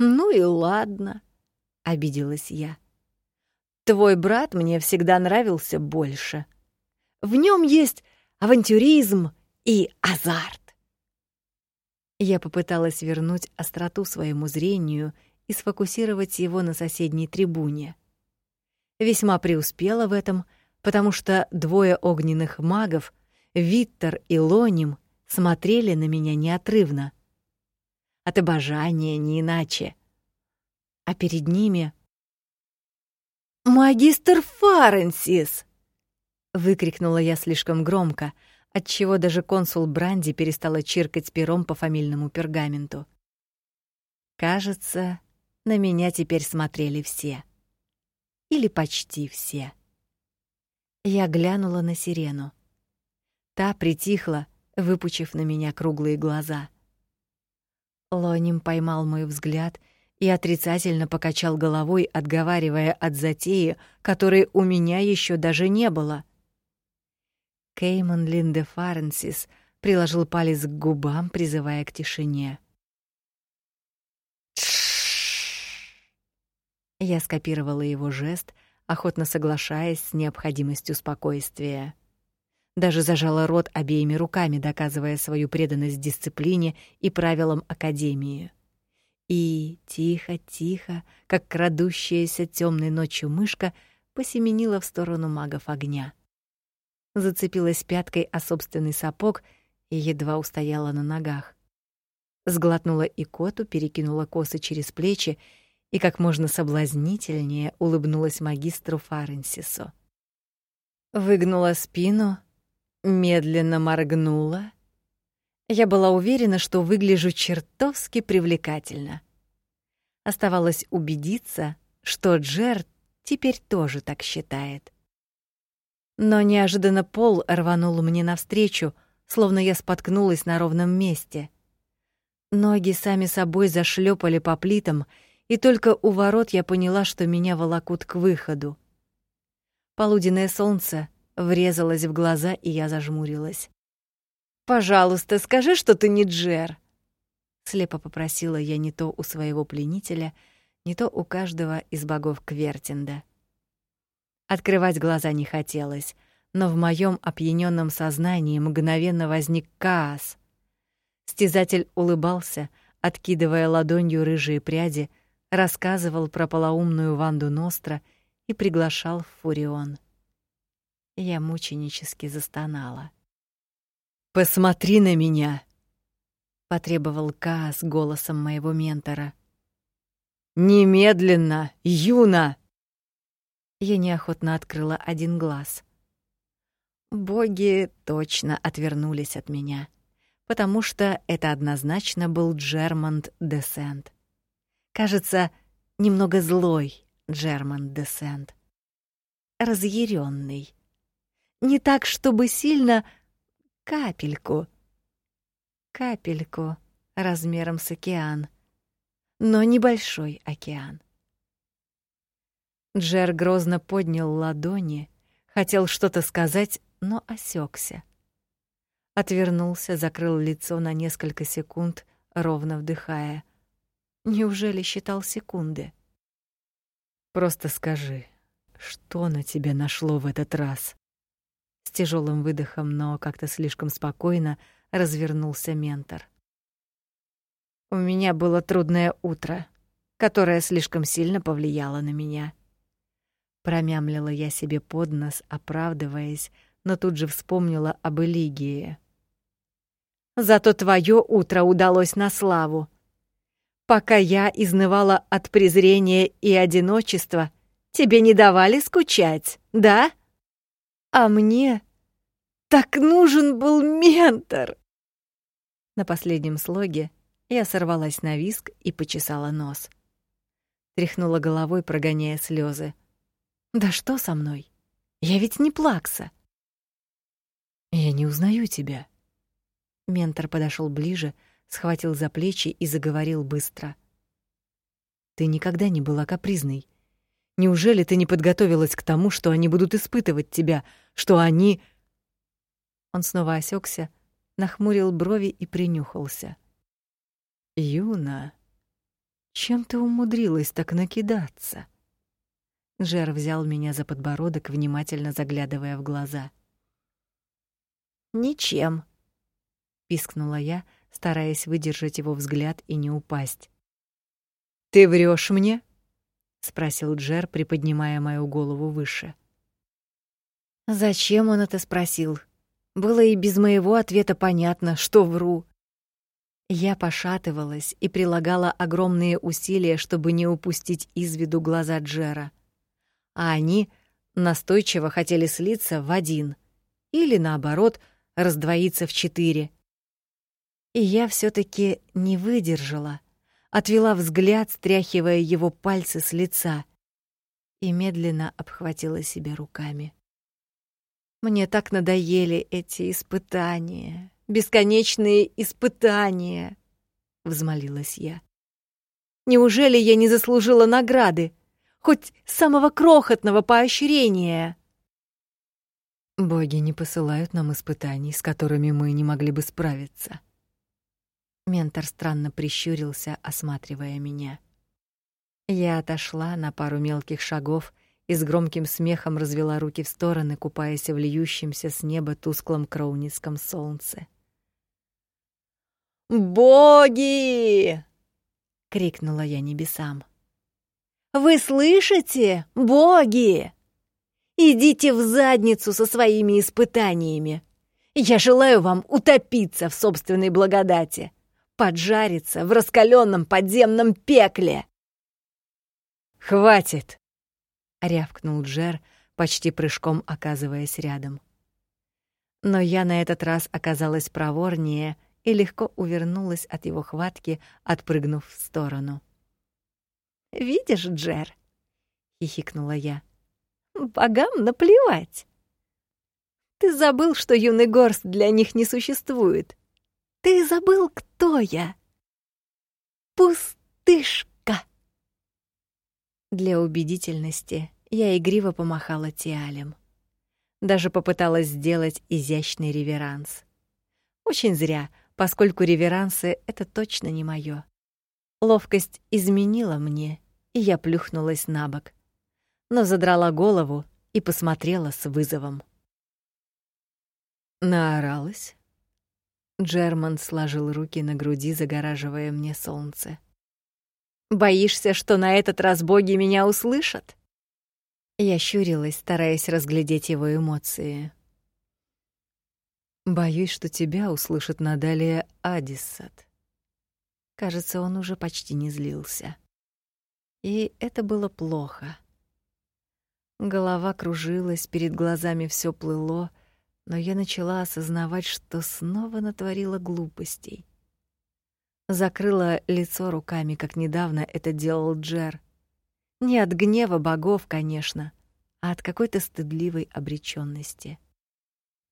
Ну и ладно, обиделась я. Твой брат мне всегда нравился больше. В нем есть авантюризм и азарт. Я попыталась вернуть остроту своему зрению и сфокусировать его на соседней трибуне. Весьма преуспела в этом, потому что двое огненных магов, Виттер и Лоним, смотрели на меня неотрывно. От обожания не иначе. А перед ними «Магистр Фаренсис!» — выкрикнула я слишком громко, отчего даже консул Бранди перестала чиркать пером по фамильному пергаменту. Кажется, на меня теперь смотрели все. Или почти все. Я глянула на Сирену. Та притихла, выпучив на меня круглые глаза. Лоним поймал мой взгляд — и отрицательно покачал головой, отговаривая от затеи, которой у меня еще даже не было. Кейман Линде Фаренсис приложил палец к губам, призывая к тишине. Я скопировала его жест, охотно соглашаясь с необходимостью спокойствия. Даже зажала рот обеими руками, доказывая свою преданность дисциплине и правилам академии. И тихо-тихо, как крадущаяся темной ночью мышка, посеменила в сторону магов огня. Зацепилась пяткой о собственный сапог и едва устояла на ногах. Сглотнула икоту, перекинула косы через плечи и как можно соблазнительнее улыбнулась магистру Фаренсису. Выгнула спину, медленно моргнула. Я была уверена, что выгляжу чертовски привлекательно. Оставалось убедиться, что Джер теперь тоже так считает. Но неожиданно пол рванул мне навстречу, словно я споткнулась на ровном месте. Ноги сами собой зашлепали по плитам, и только у ворот я поняла, что меня волокут к выходу. Полуденное солнце врезалось в глаза, и я зажмурилась. «Пожалуйста, скажи, что ты не Джер!» Слепо попросила я не то у своего пленителя, не то у каждого из богов Квертинда. Открывать глаза не хотелось, но в моем опьянённом сознании мгновенно возник Каас. Стязатель улыбался, откидывая ладонью рыжие пряди, рассказывал про полоумную Ванду Ностра и приглашал в Фурион. Я мученически застонала. «Посмотри на меня!» — потребовал Каас голосом моего ментора. «Немедленно, Юна!» Я неохотно открыла один глаз. Боги точно отвернулись от меня, потому что это однозначно был Джермонд Десент. Кажется, немного злой Джермонд Десент. Разъяренный. Не так, чтобы сильно, капельку. Капельку размером с океан, но небольшой океан. Джер грозно поднял ладони, хотел что-то сказать, но осекся. Отвернулся, закрыл лицо на несколько секунд, ровно вдыхая — Неужели считал секунды? Просто скажи, что на тебя нашло в этот раз? С тяжелым выдохом, но как-то слишком спокойно развернулся ментор. У меня было трудное утро, которое слишком сильно повлияло на меня. Промямлила я себе под нос, оправдываясь, но тут же вспомнила об Элигии. Зато твое утро удалось на славу. Пока я изнывала от презрения и одиночества, тебе не давали скучать, да? А мне так нужен был ментор. На последнем слоге я сорвалась на виск и почесала нос. Тряхнула головой, прогоняя слезы. Да что со мной? Я ведь не плакса. Я не узнаю тебя. Ментор подошел ближе, схватил за плечи и заговорил быстро. Ты никогда не была капризной. Неужели ты не подготовилась к тому, что они будут испытывать тебя, что они Он снова осекся, нахмурил брови и принюхался. Юна, чем ты умудрилась так накидаться? Джер взял меня за подбородок, внимательно заглядывая в глаза. Ничем, пискнула я, стараясь выдержать его взгляд и не упасть. Ты врешь мне? Спросил Джер, приподнимая мою голову выше. Зачем он это спросил? Было и без моего ответа понятно, что вру. Я пошатывалась и прилагала огромные усилия, чтобы не упустить из виду глаза Джера. А они настойчиво хотели слиться в один или наоборот, раздвоиться в четыре. И я все таки не выдержала, отвела взгляд, стряхивая его пальцы с лица, и медленно обхватила себя руками. Мне так надоели эти испытания, бесконечные испытания, взмолилась я. Неужели я не заслужила награды, хоть самого крохотного поощрения? Боги не посылают нам испытаний, с которыми мы не могли бы справиться. Ментор странно прищурился, осматривая меня. Я отошла на пару мелких шагов и с громким смехом развела руки в стороны, купаясь в льющемся с неба тусклом кроуницком солнце. «Боги!» — крикнула я небесам. «Вы слышите, боги? Идите в задницу со своими испытаниями. Я желаю вам утопиться в собственной благодати, поджариться в раскаленном подземном пекле». «Хватит!» — рявкнул Джер, почти прыжком оказываясь рядом. Но я на этот раз оказалась проворнее и легко увернулась от его хватки, отпрыгнув в сторону. «Видишь, Джер?» — хихикнула я. «Богам наплевать. Ты забыл, что юный горст для них не существует. Ты забыл, кто я. Пустышка!» Для убедительности я игриво помахала тиалем. Даже попыталась сделать изящный реверанс. Очень зря — поскольку реверансы — это точно не моё. Ловкость изменила мне, и я плюхнулась на бок, но задрала голову и посмотрела с вызовом. Наоралась. Джерман сложил руки на груди, загораживая мне солнце. Боишься, что на этот раз боги меня услышат? Я щурилась, стараясь разглядеть его эмоции. Боюсь, что тебя услышит надалее Адиссат. Кажется, он уже почти не злился. И это было плохо. Голова кружилась, перед глазами все плыло, но я начала осознавать, что снова натворила глупостей. Закрыла лицо руками, как недавно это делал Джер. Не от гнева богов, конечно, а от какой-то стыдливой обречённости.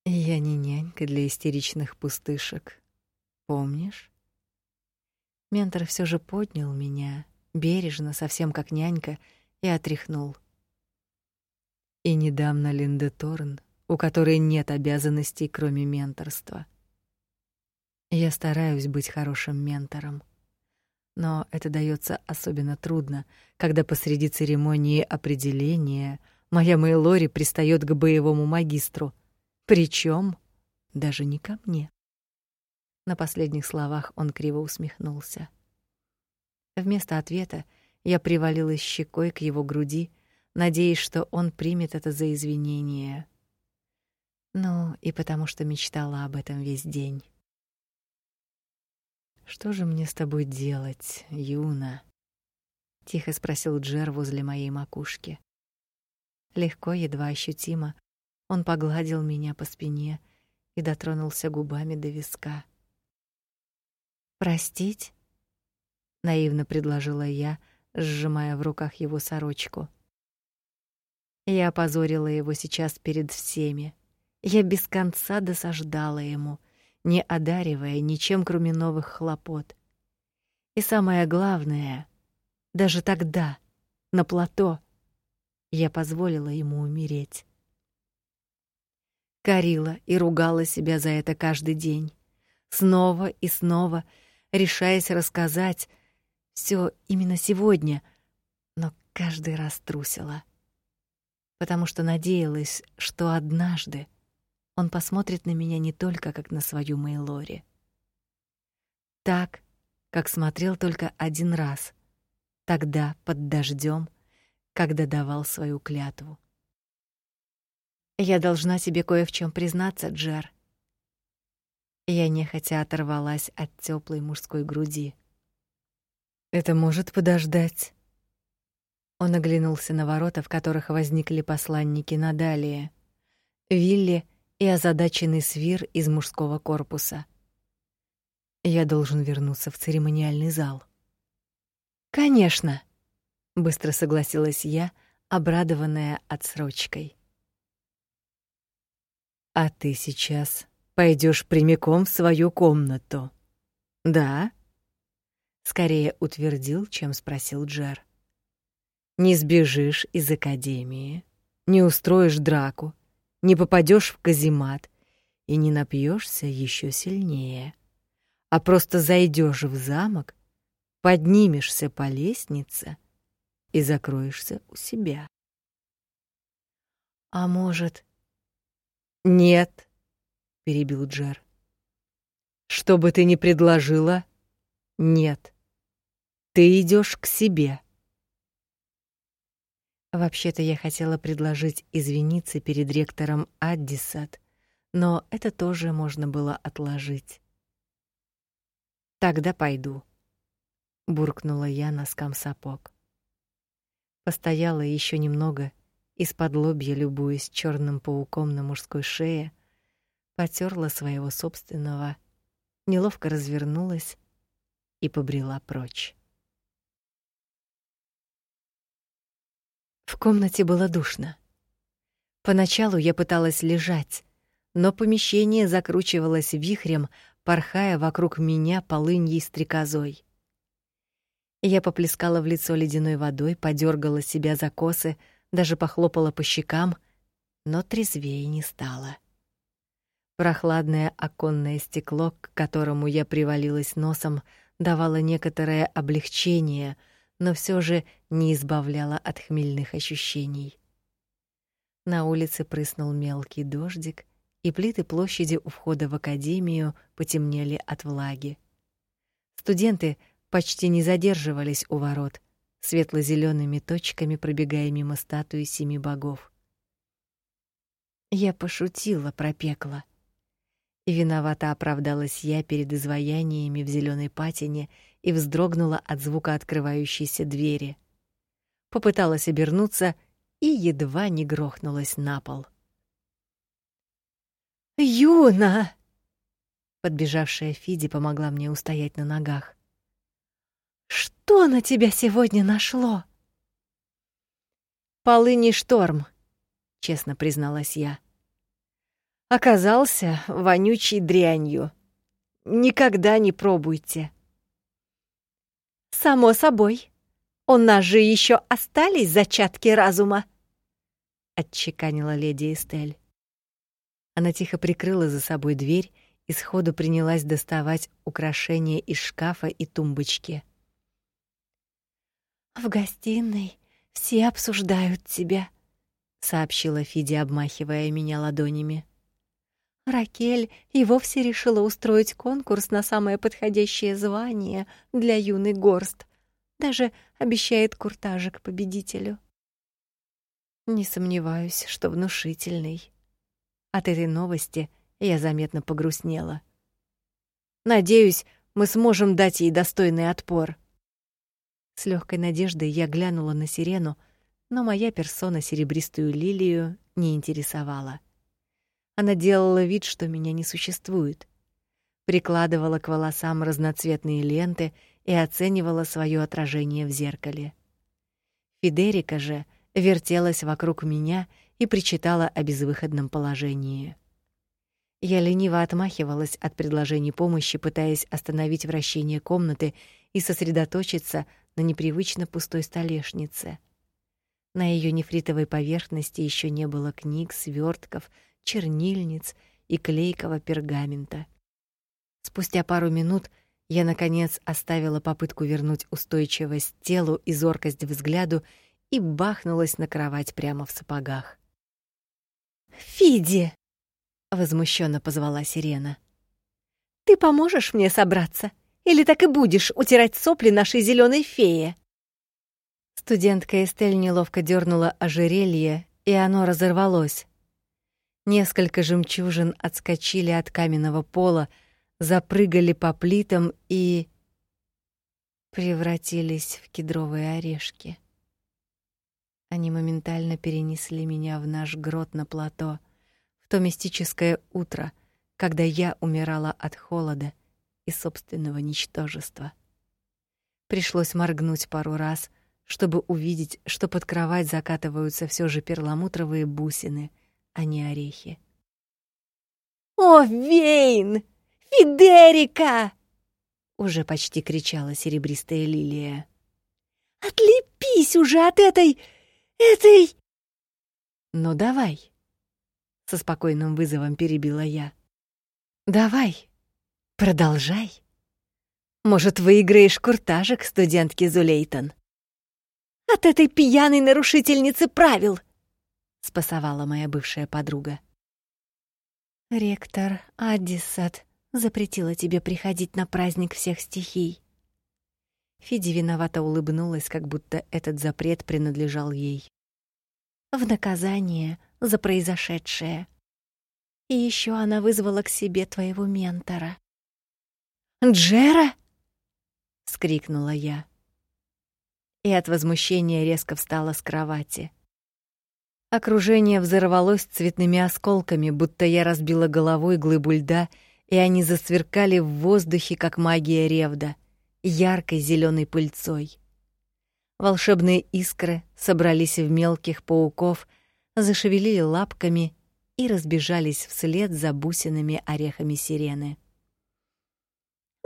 Я не нянька для истеричных пустышек. Помнишь? Ментор все же поднял меня, бережно, совсем как нянька, и отряхнул. И недавно Линде Торн, у которой нет обязанностей, кроме менторства. Я стараюсь быть хорошим ментором. Но это дается особенно трудно, когда посреди церемонии определения моя Мейлори пристает к боевому магистру — причем даже не ко мне. На последних словах он криво усмехнулся. Вместо ответа я привалилась щекой к его груди, надеясь, что он примет это за извинение. Ну, и потому что мечтала об этом весь день. Что же мне с тобой делать, Юна? тихо спросил Джер возле моей макушки. Легко, едва ощутимо он погладил меня по спине и дотронулся губами до виска. Простить? наивно предложила я, сжимая в руках его сорочку. Я опозорила его сейчас перед всеми. Я без конца досаждала ему, не одаривая ничем, кроме новых хлопот. И самое главное, даже тогда, на плато, я позволила ему умереть. Корила и ругала себя за это каждый день, снова и снова решаясь рассказать все именно сегодня, но каждый раз трусила, потому что надеялась, что однажды он посмотрит на меня не только как на свою Мейлори, так, как смотрел только один раз, тогда под дождем, когда давал свою клятву. Я должна тебе кое в чем признаться, Джер. Я нехотя оторвалась от теплой мужской груди. Это может подождать. Он оглянулся на ворота, в которых возникли посланники Надалия, Вилли и озадаченный свир из мужского корпуса. Я должен вернуться в церемониальный зал. Конечно, быстро согласилась я, обрадованная отсрочкой. А ты сейчас пойдешь прямиком в свою комнату. Да? Скорее утвердил, чем спросил Джер. Не сбежишь из академии, не устроишь драку не попадешь в каземат и не напьешься еще сильнее, а просто зайдешь в замок, поднимешься по лестнице и закроешься у себя. А может... Нет, перебил Джер. Что бы ты ни предложила, нет. Ты идешь к себе. Вообще-то я хотела предложить извиниться перед ректором Аддисат, но это тоже можно было отложить. Тогда пойду, буркнула я носком сапог. Постояла еще немного, из-под лобья любуясь черным пауком на мужской шее, потерла своего собственного, неловко развернулась и побрела прочь. В комнате было душно. Поначалу я пыталась лежать, но помещение закручивалось вихрем, порхая вокруг меня полыньей стрекозой. Я поплескала в лицо ледяной водой, подергала себя за косы, даже похлопала по щекам, но трезвее не стала. Прохладное оконное стекло, к которому я привалилась носом, давало некоторое облегчение — но все же не избавляла от хмельных ощущений. На улице прыснул мелкий дождик, и плиты площади у входа в академию потемнели от влаги. Студенты почти не задерживались у ворот, светло зелеными точками пробегая мимо статуи семи богов. Я пошутила про пекло. И виновато оправдалась я перед изваяниями в зеленой патине и вздрогнула от звука открывающейся двери. Попыталась обернуться и едва не грохнулась на пол. «Юна!» Подбежавшая Фиди помогла мне устоять на ногах. «Что на тебя сегодня нашло?» «Полыний шторм», — честно призналась я. «Оказался вонючей дрянью. Никогда не пробуйте». Само собой. У нас же еще остались зачатки разума, отчеканила леди Эстель. Она тихо прикрыла за собой дверь и сходу принялась доставать украшения из шкафа и тумбочки. В гостиной все обсуждают тебя, сообщила Фиди, обмахивая меня ладонями. Ракель и вовсе решила устроить конкурс на самое подходящее звание для юный горст. Даже обещает куртажик победителю. Не сомневаюсь, что внушительный. От этой новости я заметно погрустнела. Надеюсь, мы сможем дать ей достойный отпор. С легкой надеждой я глянула на Сирену, но моя персона серебристую лилию не интересовала. Она делала вид, что меня не существует. Прикладывала к волосам разноцветные ленты и оценивала свое отражение в зеркале. Федерика же вертелась вокруг меня и причитала о безвыходном положении. Я лениво отмахивалась от предложений помощи, пытаясь остановить вращение комнаты и сосредоточиться на непривычно пустой столешнице. На ее нефритовой поверхности еще не было книг, свертков чернильниц и клейкого пергамента. Спустя пару минут я наконец оставила попытку вернуть устойчивость телу и зоркость взгляду и бахнулась на кровать прямо в сапогах. "Фиди!" возмущенно позвала Сирена. "Ты поможешь мне собраться или так и будешь утирать сопли нашей зеленой фее?" Студентка Эстель неловко дернула ожерелье, и оно разорвалось. Несколько жемчужин отскочили от каменного пола, запрыгали по плитам и превратились в кедровые орешки. Они моментально перенесли меня в наш грот на плато, в то мистическое утро, когда я умирала от холода и собственного ничтожества. Пришлось моргнуть пару раз, чтобы увидеть, что под кровать закатываются все же перламутровые бусины — а не орехи. «О, Вейн! Федерика!» Уже почти кричала серебристая лилия. «Отлепись уже от этой... этой...» «Ну давай!» со спокойным вызовом перебила я. Давай, продолжай. Может, выиграешь куртажик студентки Зулейтон? От этой пьяной нарушительницы правил, спасовала моя бывшая подруга. Ректор Аддисат запретила тебе приходить на праздник всех стихий. Фиди виновато улыбнулась, как будто этот запрет принадлежал ей. В наказание за произошедшее. И еще она вызвала к себе твоего ментора. «Джера!» — скрикнула я. И от возмущения резко встала с кровати. Окружение взорвалось цветными осколками, будто я разбила головой глыбу льда, и они засверкали в воздухе, как магия Ревда, яркой зеленой пыльцой. Волшебные искры собрались в мелких пауков, зашевелили лапками и разбежались вслед за бусинами орехами сирены.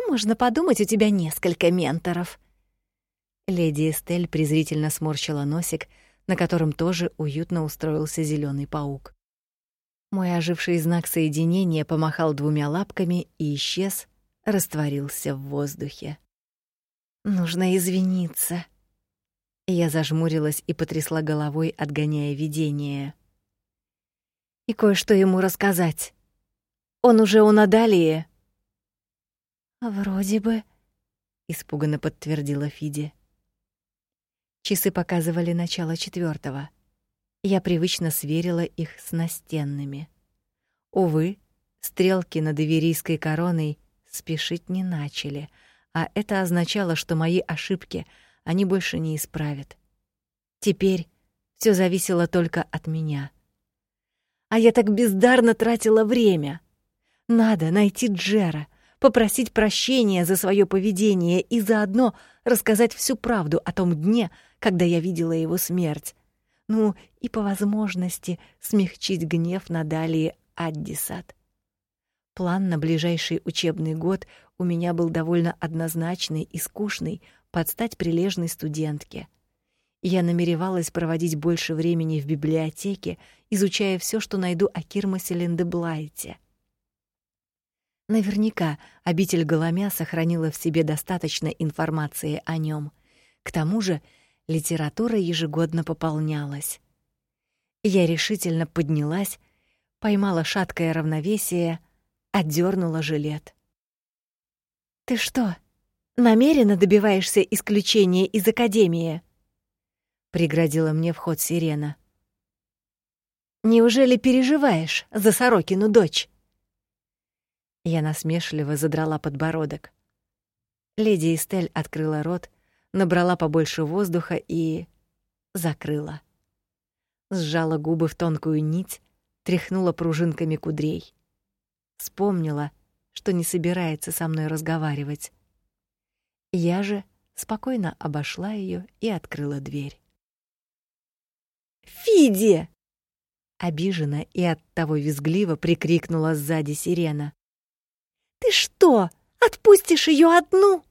Можно подумать, у тебя несколько менторов. Леди Эстель презрительно сморщила носик, на котором тоже уютно устроился зеленый паук. Мой оживший знак соединения помахал двумя лапками и исчез, растворился в воздухе. Нужно извиниться. Я зажмурилась и потрясла головой, отгоняя видение. И кое-что ему рассказать. Он уже у Надалии. Вроде бы, испуганно подтвердила Фиди. Часы показывали начало четвертого. Я привычно сверила их с настенными. Увы, стрелки над Иверийской короной спешить не начали, а это означало, что мои ошибки они больше не исправят. Теперь все зависело только от меня. А я так бездарно тратила время. Надо найти Джера, попросить прощения за свое поведение и заодно рассказать всю правду о том дне, когда я видела его смерть. Ну, и по возможности смягчить гнев на Далии Аддисат. План на ближайший учебный год у меня был довольно однозначный и скучный, под стать прилежной студентке. Я намеревалась проводить больше времени в библиотеке, изучая все, что найду о Кирмасе Линдеблайте. Наверняка обитель Голомя сохранила в себе достаточно информации о нем. К тому же литература ежегодно пополнялась. Я решительно поднялась, поймала шаткое равновесие, отдернула жилет. «Ты что, намеренно добиваешься исключения из Академии?» Преградила мне вход сирена. «Неужели переживаешь за Сорокину дочь?» Я насмешливо задрала подбородок. Леди Эстель открыла рот, набрала побольше воздуха и закрыла. Сжала губы в тонкую нить, тряхнула пружинками кудрей. Вспомнила, что не собирается со мной разговаривать. Я же спокойно обошла ее и открыла дверь. «Фиди!» Обиженно и оттого визгливо прикрикнула сзади сирена. Ты что, отпустишь ее одну?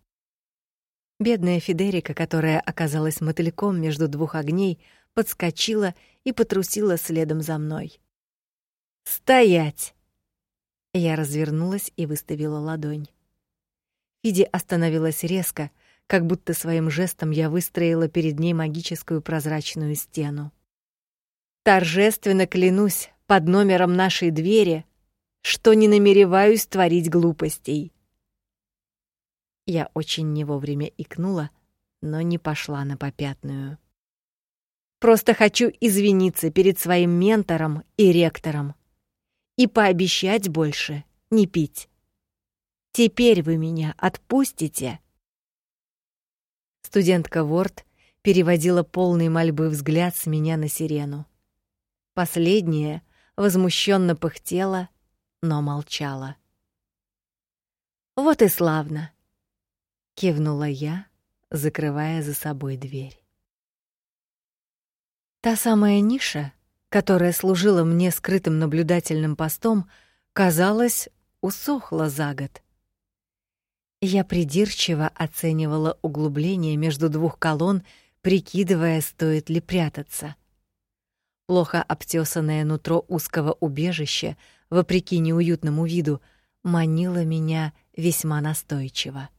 Бедная Федерика, которая оказалась мотыльком между двух огней, подскочила и потрусила следом за мной. Стоять. Я развернулась и выставила ладонь. Фиди остановилась резко, как будто своим жестом я выстроила перед ней магическую прозрачную стену. Торжественно клянусь под номером нашей двери, что не намереваюсь творить глупостей. Я очень не вовремя икнула, но не пошла на попятную. Просто хочу извиниться перед своим ментором и ректором и пообещать больше не пить. Теперь вы меня отпустите. Студентка Ворд переводила полный мольбы взгляд с меня на Сирену. Последняя возмущенно пыхтела но молчала. Вот и славно, кивнула я, закрывая за собой дверь. Та самая ниша, которая служила мне скрытым наблюдательным постом, казалось, усохла за год. Я придирчиво оценивала углубление между двух колонн, прикидывая, стоит ли прятаться. Плохо обтесанное нутро узкого убежища, вопреки неуютному виду, манило меня весьма настойчиво.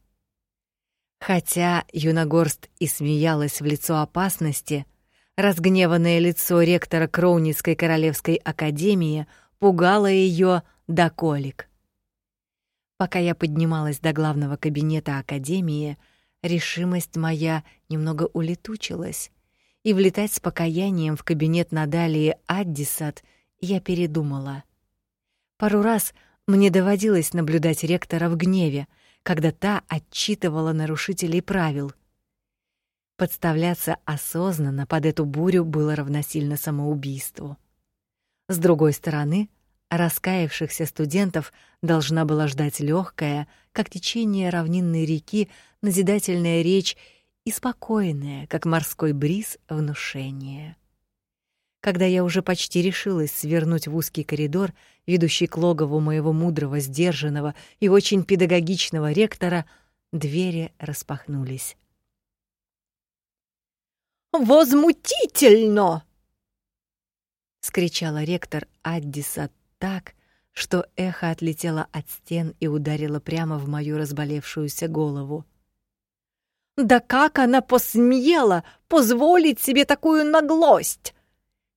Хотя Юногорст и смеялась в лицо опасности, разгневанное лицо ректора Кроуницкой королевской академии пугало ее до колик. Пока я поднималась до главного кабинета академии, решимость моя немного улетучилась, и влетать с покаянием в кабинет Надалии Аддисат я передумала. Пару раз мне доводилось наблюдать ректора в гневе, когда та отчитывала нарушителей правил. Подставляться осознанно под эту бурю было равносильно самоубийству. С другой стороны, раскаявшихся студентов должна была ждать легкая, как течение равнинной реки, назидательная речь и спокойное, как морской бриз, внушение. Когда я уже почти решилась свернуть в узкий коридор, ведущий к логову моего мудрого, сдержанного и очень педагогичного ректора, двери распахнулись. «Возмутительно!» — скричала ректор Аддиса так, что эхо отлетело от стен и ударило прямо в мою разболевшуюся голову. Да как она посмела позволить себе такую наглость?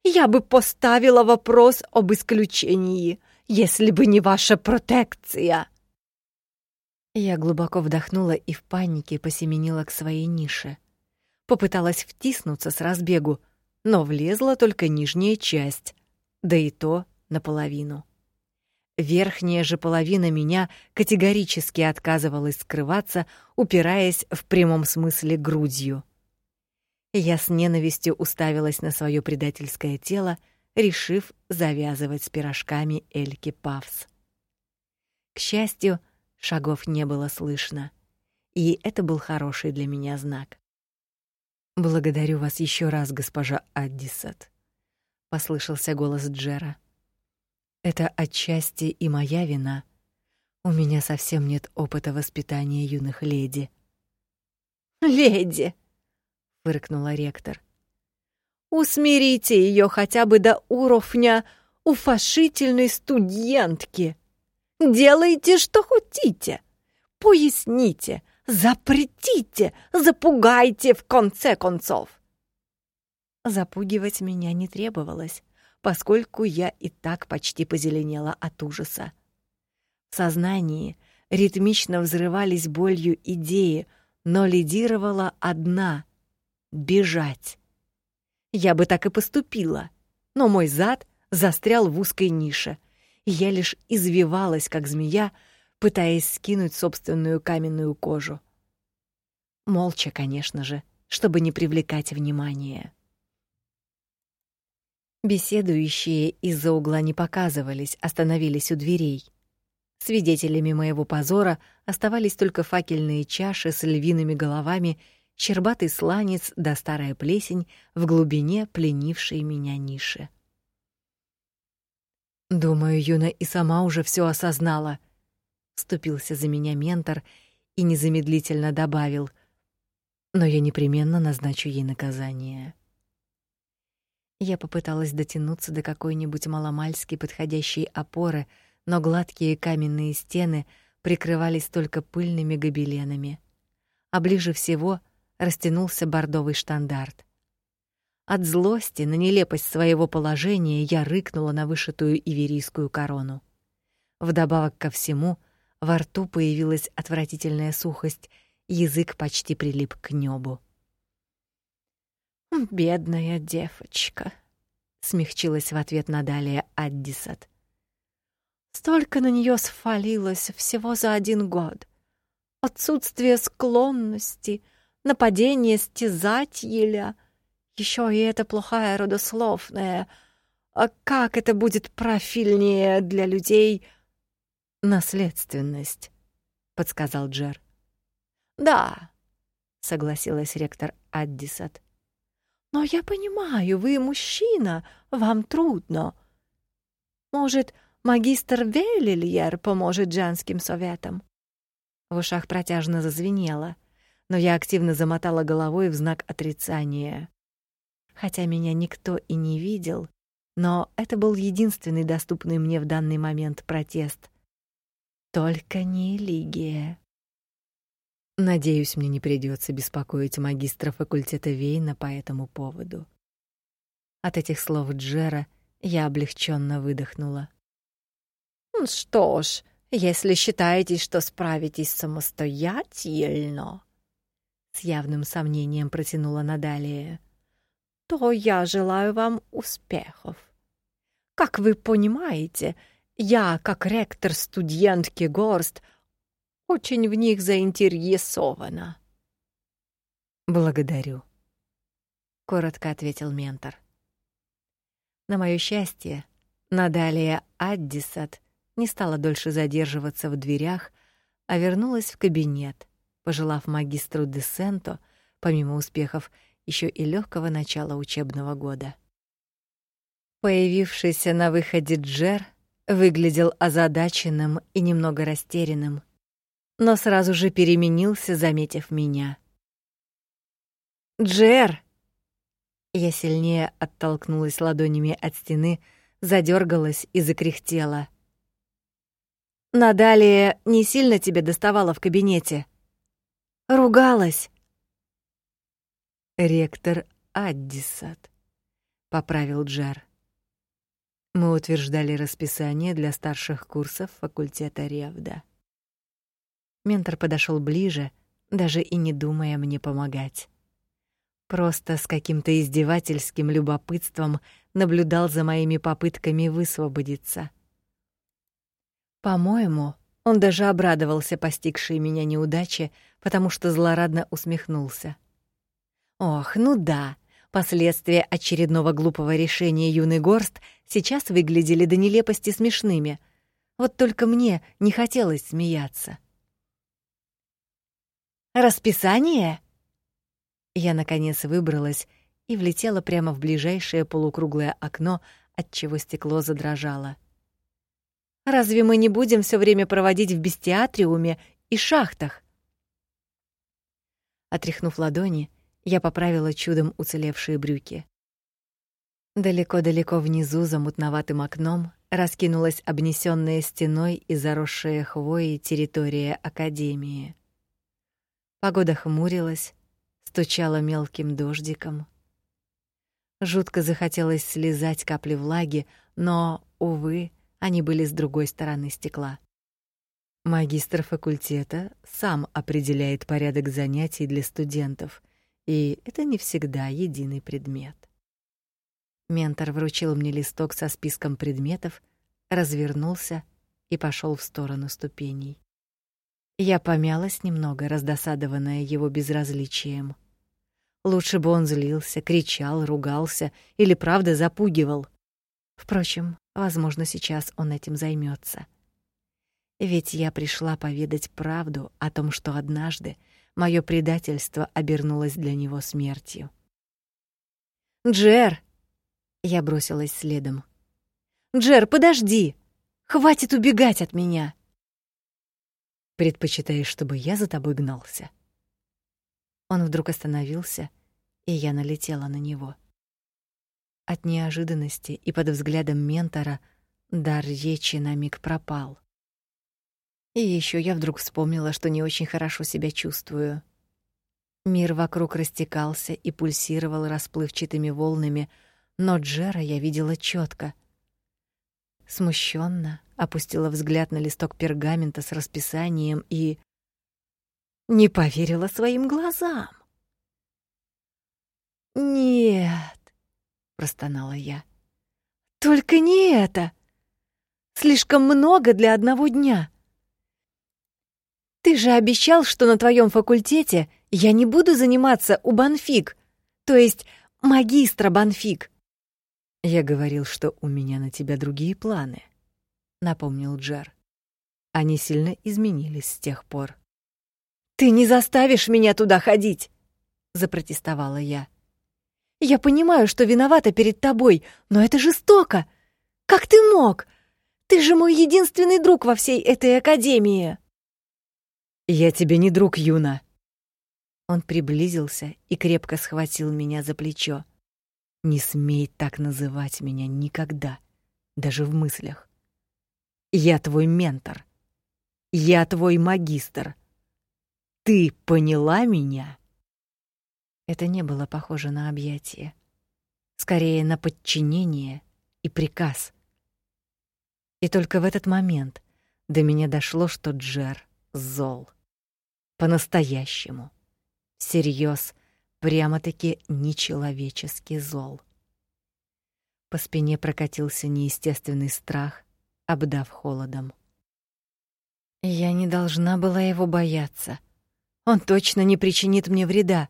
Я бы поставила вопрос об исключении, если бы не ваша протекция. Я глубоко вдохнула и в панике посеменила к своей нише. Попыталась втиснуться с разбегу, но влезла только нижняя часть, да и то наполовину. Верхняя же половина меня категорически отказывалась скрываться, упираясь в прямом смысле грудью. Я с ненавистью уставилась на свое предательское тело, решив завязывать с пирожками Эльки Павс. К счастью, шагов не было слышно, и это был хороший для меня знак. Благодарю вас еще раз, госпожа Аддисат, послышался голос Джера. Это отчасти и моя вина. У меня совсем нет опыта воспитания юных леди. Леди, фыркнула ректор. Усмирите ее хотя бы до уровня уфашительной студентки. Делайте, что хотите. Поясните, запретите, запугайте в конце концов. Запугивать меня не требовалось поскольку я и так почти позеленела от ужаса. В сознании ритмично взрывались болью идеи, но лидировала одна — бежать. Я бы так и поступила, но мой зад застрял в узкой нише, и я лишь извивалась, как змея, пытаясь скинуть собственную каменную кожу. Молча, конечно же, чтобы не привлекать внимания. Беседующие из-за угла не показывались, остановились у дверей. Свидетелями моего позора оставались только факельные чаши с львиными головами, щербатый сланец да старая плесень в глубине пленившей меня ниши. Думаю, Юна и сама уже все осознала. Вступился за меня ментор и незамедлительно добавил: "Но я непременно назначу ей наказание". Я попыталась дотянуться до какой-нибудь маломальски подходящей опоры, но гладкие каменные стены прикрывались только пыльными гобеленами. А ближе всего растянулся бордовый штандарт. От злости на нелепость своего положения я рыкнула на вышитую иверийскую корону. Вдобавок ко всему, во рту появилась отвратительная сухость, язык почти прилип к небу. Бедная девочка, смягчилась в ответ Надалия Аддисат. Столько на нее свалилось всего за один год. Отсутствие склонности, нападение стязать еля, еще и эта плохая родословная. А как это будет профильнее для людей? Наследственность, подсказал Джер. Да, согласилась ректор Аддисат. Но я понимаю, вы мужчина, вам трудно. Может, магистр Велильер поможет женским советам? В ушах протяжно зазвенело, но я активно замотала головой в знак отрицания. Хотя меня никто и не видел, Но это был единственный доступный мне в данный момент протест. Только не Лигия. Надеюсь, мне не придется беспокоить магистра факультета Вейна по этому поводу. От этих слов Джера я облегченно выдохнула. Что ж, если считаете, что справитесь самостоятельно, с явным сомнением протянула Надалия, то я желаю вам успехов. Как вы понимаете, я, как ректор студентки Горст, очень в них заинтересована. Благодарю, коротко ответил ментор. На моё счастье, Надалия Аддисат не стала дольше задерживаться в дверях, а вернулась в кабинет, пожелав магистру Десенто, помимо успехов, еще и легкого начала учебного года. Появившийся на выходе Джер выглядел озадаченным и немного растерянным, но сразу же переменился, заметив меня. «Джер!» Я сильнее оттолкнулась ладонями от стены, задергалась и закряхтела. Надалее не сильно тебе доставала в кабинете. Ругалась. Ректор Аддисат, поправил Джар. Мы утверждали расписание для старших курсов факультета Ревда. Ментор подошел ближе, даже и не думая мне помогать. Просто с каким-то издевательским любопытством наблюдал за моими попытками высвободиться. По-моему, он даже обрадовался постигшей меня неудаче, потому что злорадно усмехнулся. Ох, ну да, последствия очередного глупого решения юный горст сейчас выглядели до нелепости смешными. Вот только мне не хотелось смеяться. Расписание? Я наконец выбралась и влетела прямо в ближайшее полукруглое окно, от чего стекло задрожало. Разве мы не будем все время проводить в бестиатриуме и шахтах? Отряхнув ладони, я поправила чудом уцелевшие брюки. Далеко-далеко внизу за мутноватым окном раскинулась обнесенная стеной и заросшая хвоей территория академии. Погода хмурилась, стучала мелким дождиком. Жутко захотелось слезать капли влаги, но увы, они были с другой стороны стекла. Магистр факультета сам определяет порядок занятий для студентов, и это не всегда единый предмет. Ментор вручил мне листок со списком предметов, развернулся и пошел в сторону ступеней. Я помялась немного, раздосадованная его безразличием. Лучше бы он злился, кричал, ругался или правда запугивал. Впрочем, возможно, сейчас он этим займется. Ведь я пришла поведать правду о том, что однажды мое предательство обернулось для него смертью. Джер, я бросилась следом. Джер, подожди. Хватит убегать от меня. Предпочитаешь, чтобы я за тобой гнался? Он вдруг остановился, и я налетела на него. От неожиданности и под взглядом ментора дар речи на миг пропал. И еще я вдруг вспомнила, что не очень хорошо себя чувствую. Мир вокруг растекался и пульсировал расплывчатыми волнами, но Джера я видела четко. Смущенно опустила взгляд на листок пергамента с расписанием и не поверила своим глазам. Нет, простонала я. Только не это. Слишком много для одного дня. Ты же обещал, что на твоем факультете я не буду заниматься у Банфик, то есть магистра Банфик. Я говорил, что у меня на тебя другие планы, напомнил Джер. Они сильно изменились с тех пор. Ты не заставишь меня туда ходить, запротестовала я. Я понимаю, что виновата перед тобой, но это жестоко. Как ты мог? Ты же мой единственный друг во всей этой академии. Я тебе не друг, Юна. Он приблизился и крепко схватил меня за плечо. Не смей так называть меня никогда, даже в мыслях. Я твой ментор. Я твой магистр. Ты поняла меня? Это не было похоже на объятие, скорее на подчинение и приказ. И только в этот момент до меня дошло, что Джер зол. По-настоящему. Всерьез, прямо-таки нечеловечески зол. По спине прокатился неестественный страх, обдав холодом. Я не должна была его бояться. Он точно не причинит мне вреда.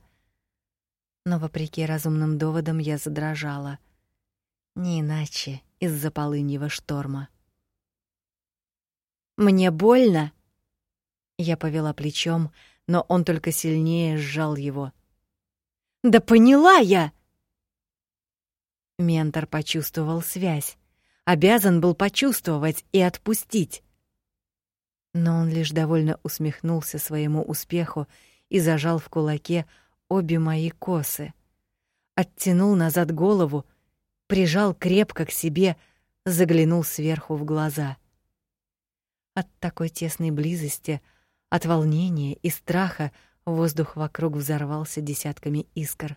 Но вопреки разумным доводам я задрожала. Не иначе из-за полыньего шторма. Мне больно. Я повела плечом, но он только сильнее сжал его. Да поняла я. Ментор почувствовал связь, обязан был почувствовать и отпустить. Но он лишь довольно усмехнулся своему успеху и зажал в кулаке обе мои косы. Оттянул назад голову, прижал крепко к себе, заглянул сверху в глаза. От такой тесной близости, от волнения и страха воздух вокруг взорвался десятками искр.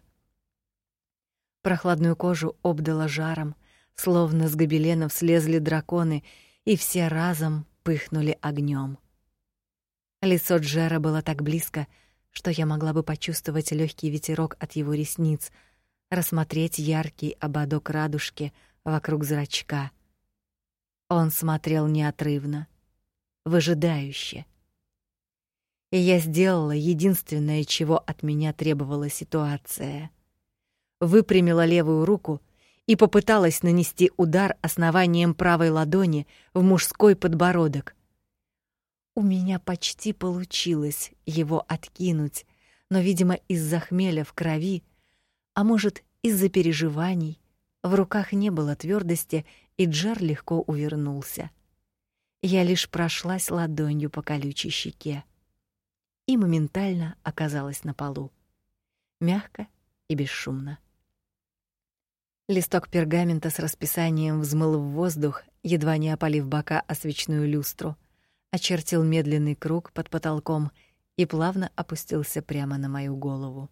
Прохладную кожу обдало жаром, словно с гобеленов слезли драконы, и все разом пыхнули огнем. Лицо Джера было так близко, что я могла бы почувствовать легкий ветерок от его ресниц, рассмотреть яркий ободок радужки вокруг зрачка. Он смотрел неотрывно, выжидающе. И я сделала единственное, чего от меня требовала ситуация. Выпрямила левую руку и попыталась нанести удар основанием правой ладони в мужской подбородок. У меня почти получилось его откинуть, но, видимо, из-за хмеля в крови, а может, из-за переживаний, в руках не было твердости, и Джер легко увернулся. Я лишь прошлась ладонью по колючей щеке и моментально оказалась на полу. Мягко и бесшумно. Листок пергамента с расписанием взмыл в воздух, едва не опалив бока о свечную люстру, очертил медленный круг под потолком и плавно опустился прямо на мою голову.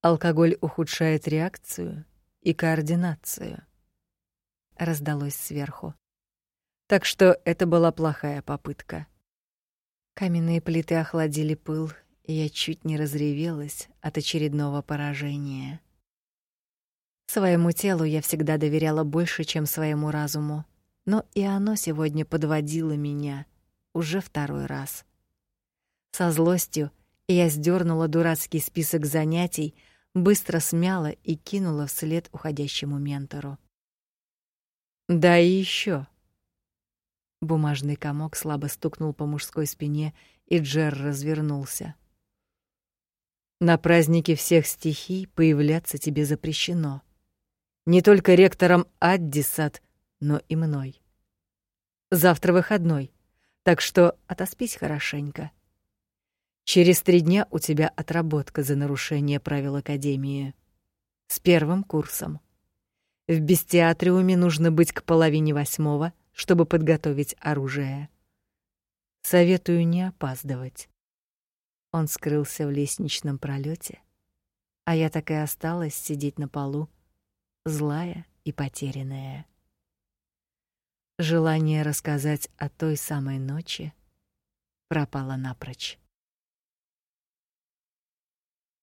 Алкоголь ухудшает реакцию и координацию. Раздалось сверху. Так что это была плохая попытка. Каменные плиты охладили пыл, и я чуть не разревелась от очередного поражения. Своему телу я всегда доверяла больше, чем своему разуму, но и оно сегодня подводило меня уже второй раз. Со злостью я сдернула дурацкий список занятий, быстро смяла и кинула вслед уходящему ментору. Да и еще. Бумажный комок слабо стукнул по мужской спине, и Джер развернулся. На празднике всех стихий появляться тебе запрещено. Не только ректором Аддисат, но и мной. Завтра выходной, так что отоспись хорошенько. Через три дня у тебя отработка за нарушение правил Академии. С первым курсом. В бестиатриуме нужно быть к половине восьмого — чтобы подготовить оружие. Советую не опаздывать. Он скрылся в лестничном пролете, а я так и осталась сидеть на полу, злая и потерянная. Желание рассказать о той самой ночи пропало напрочь.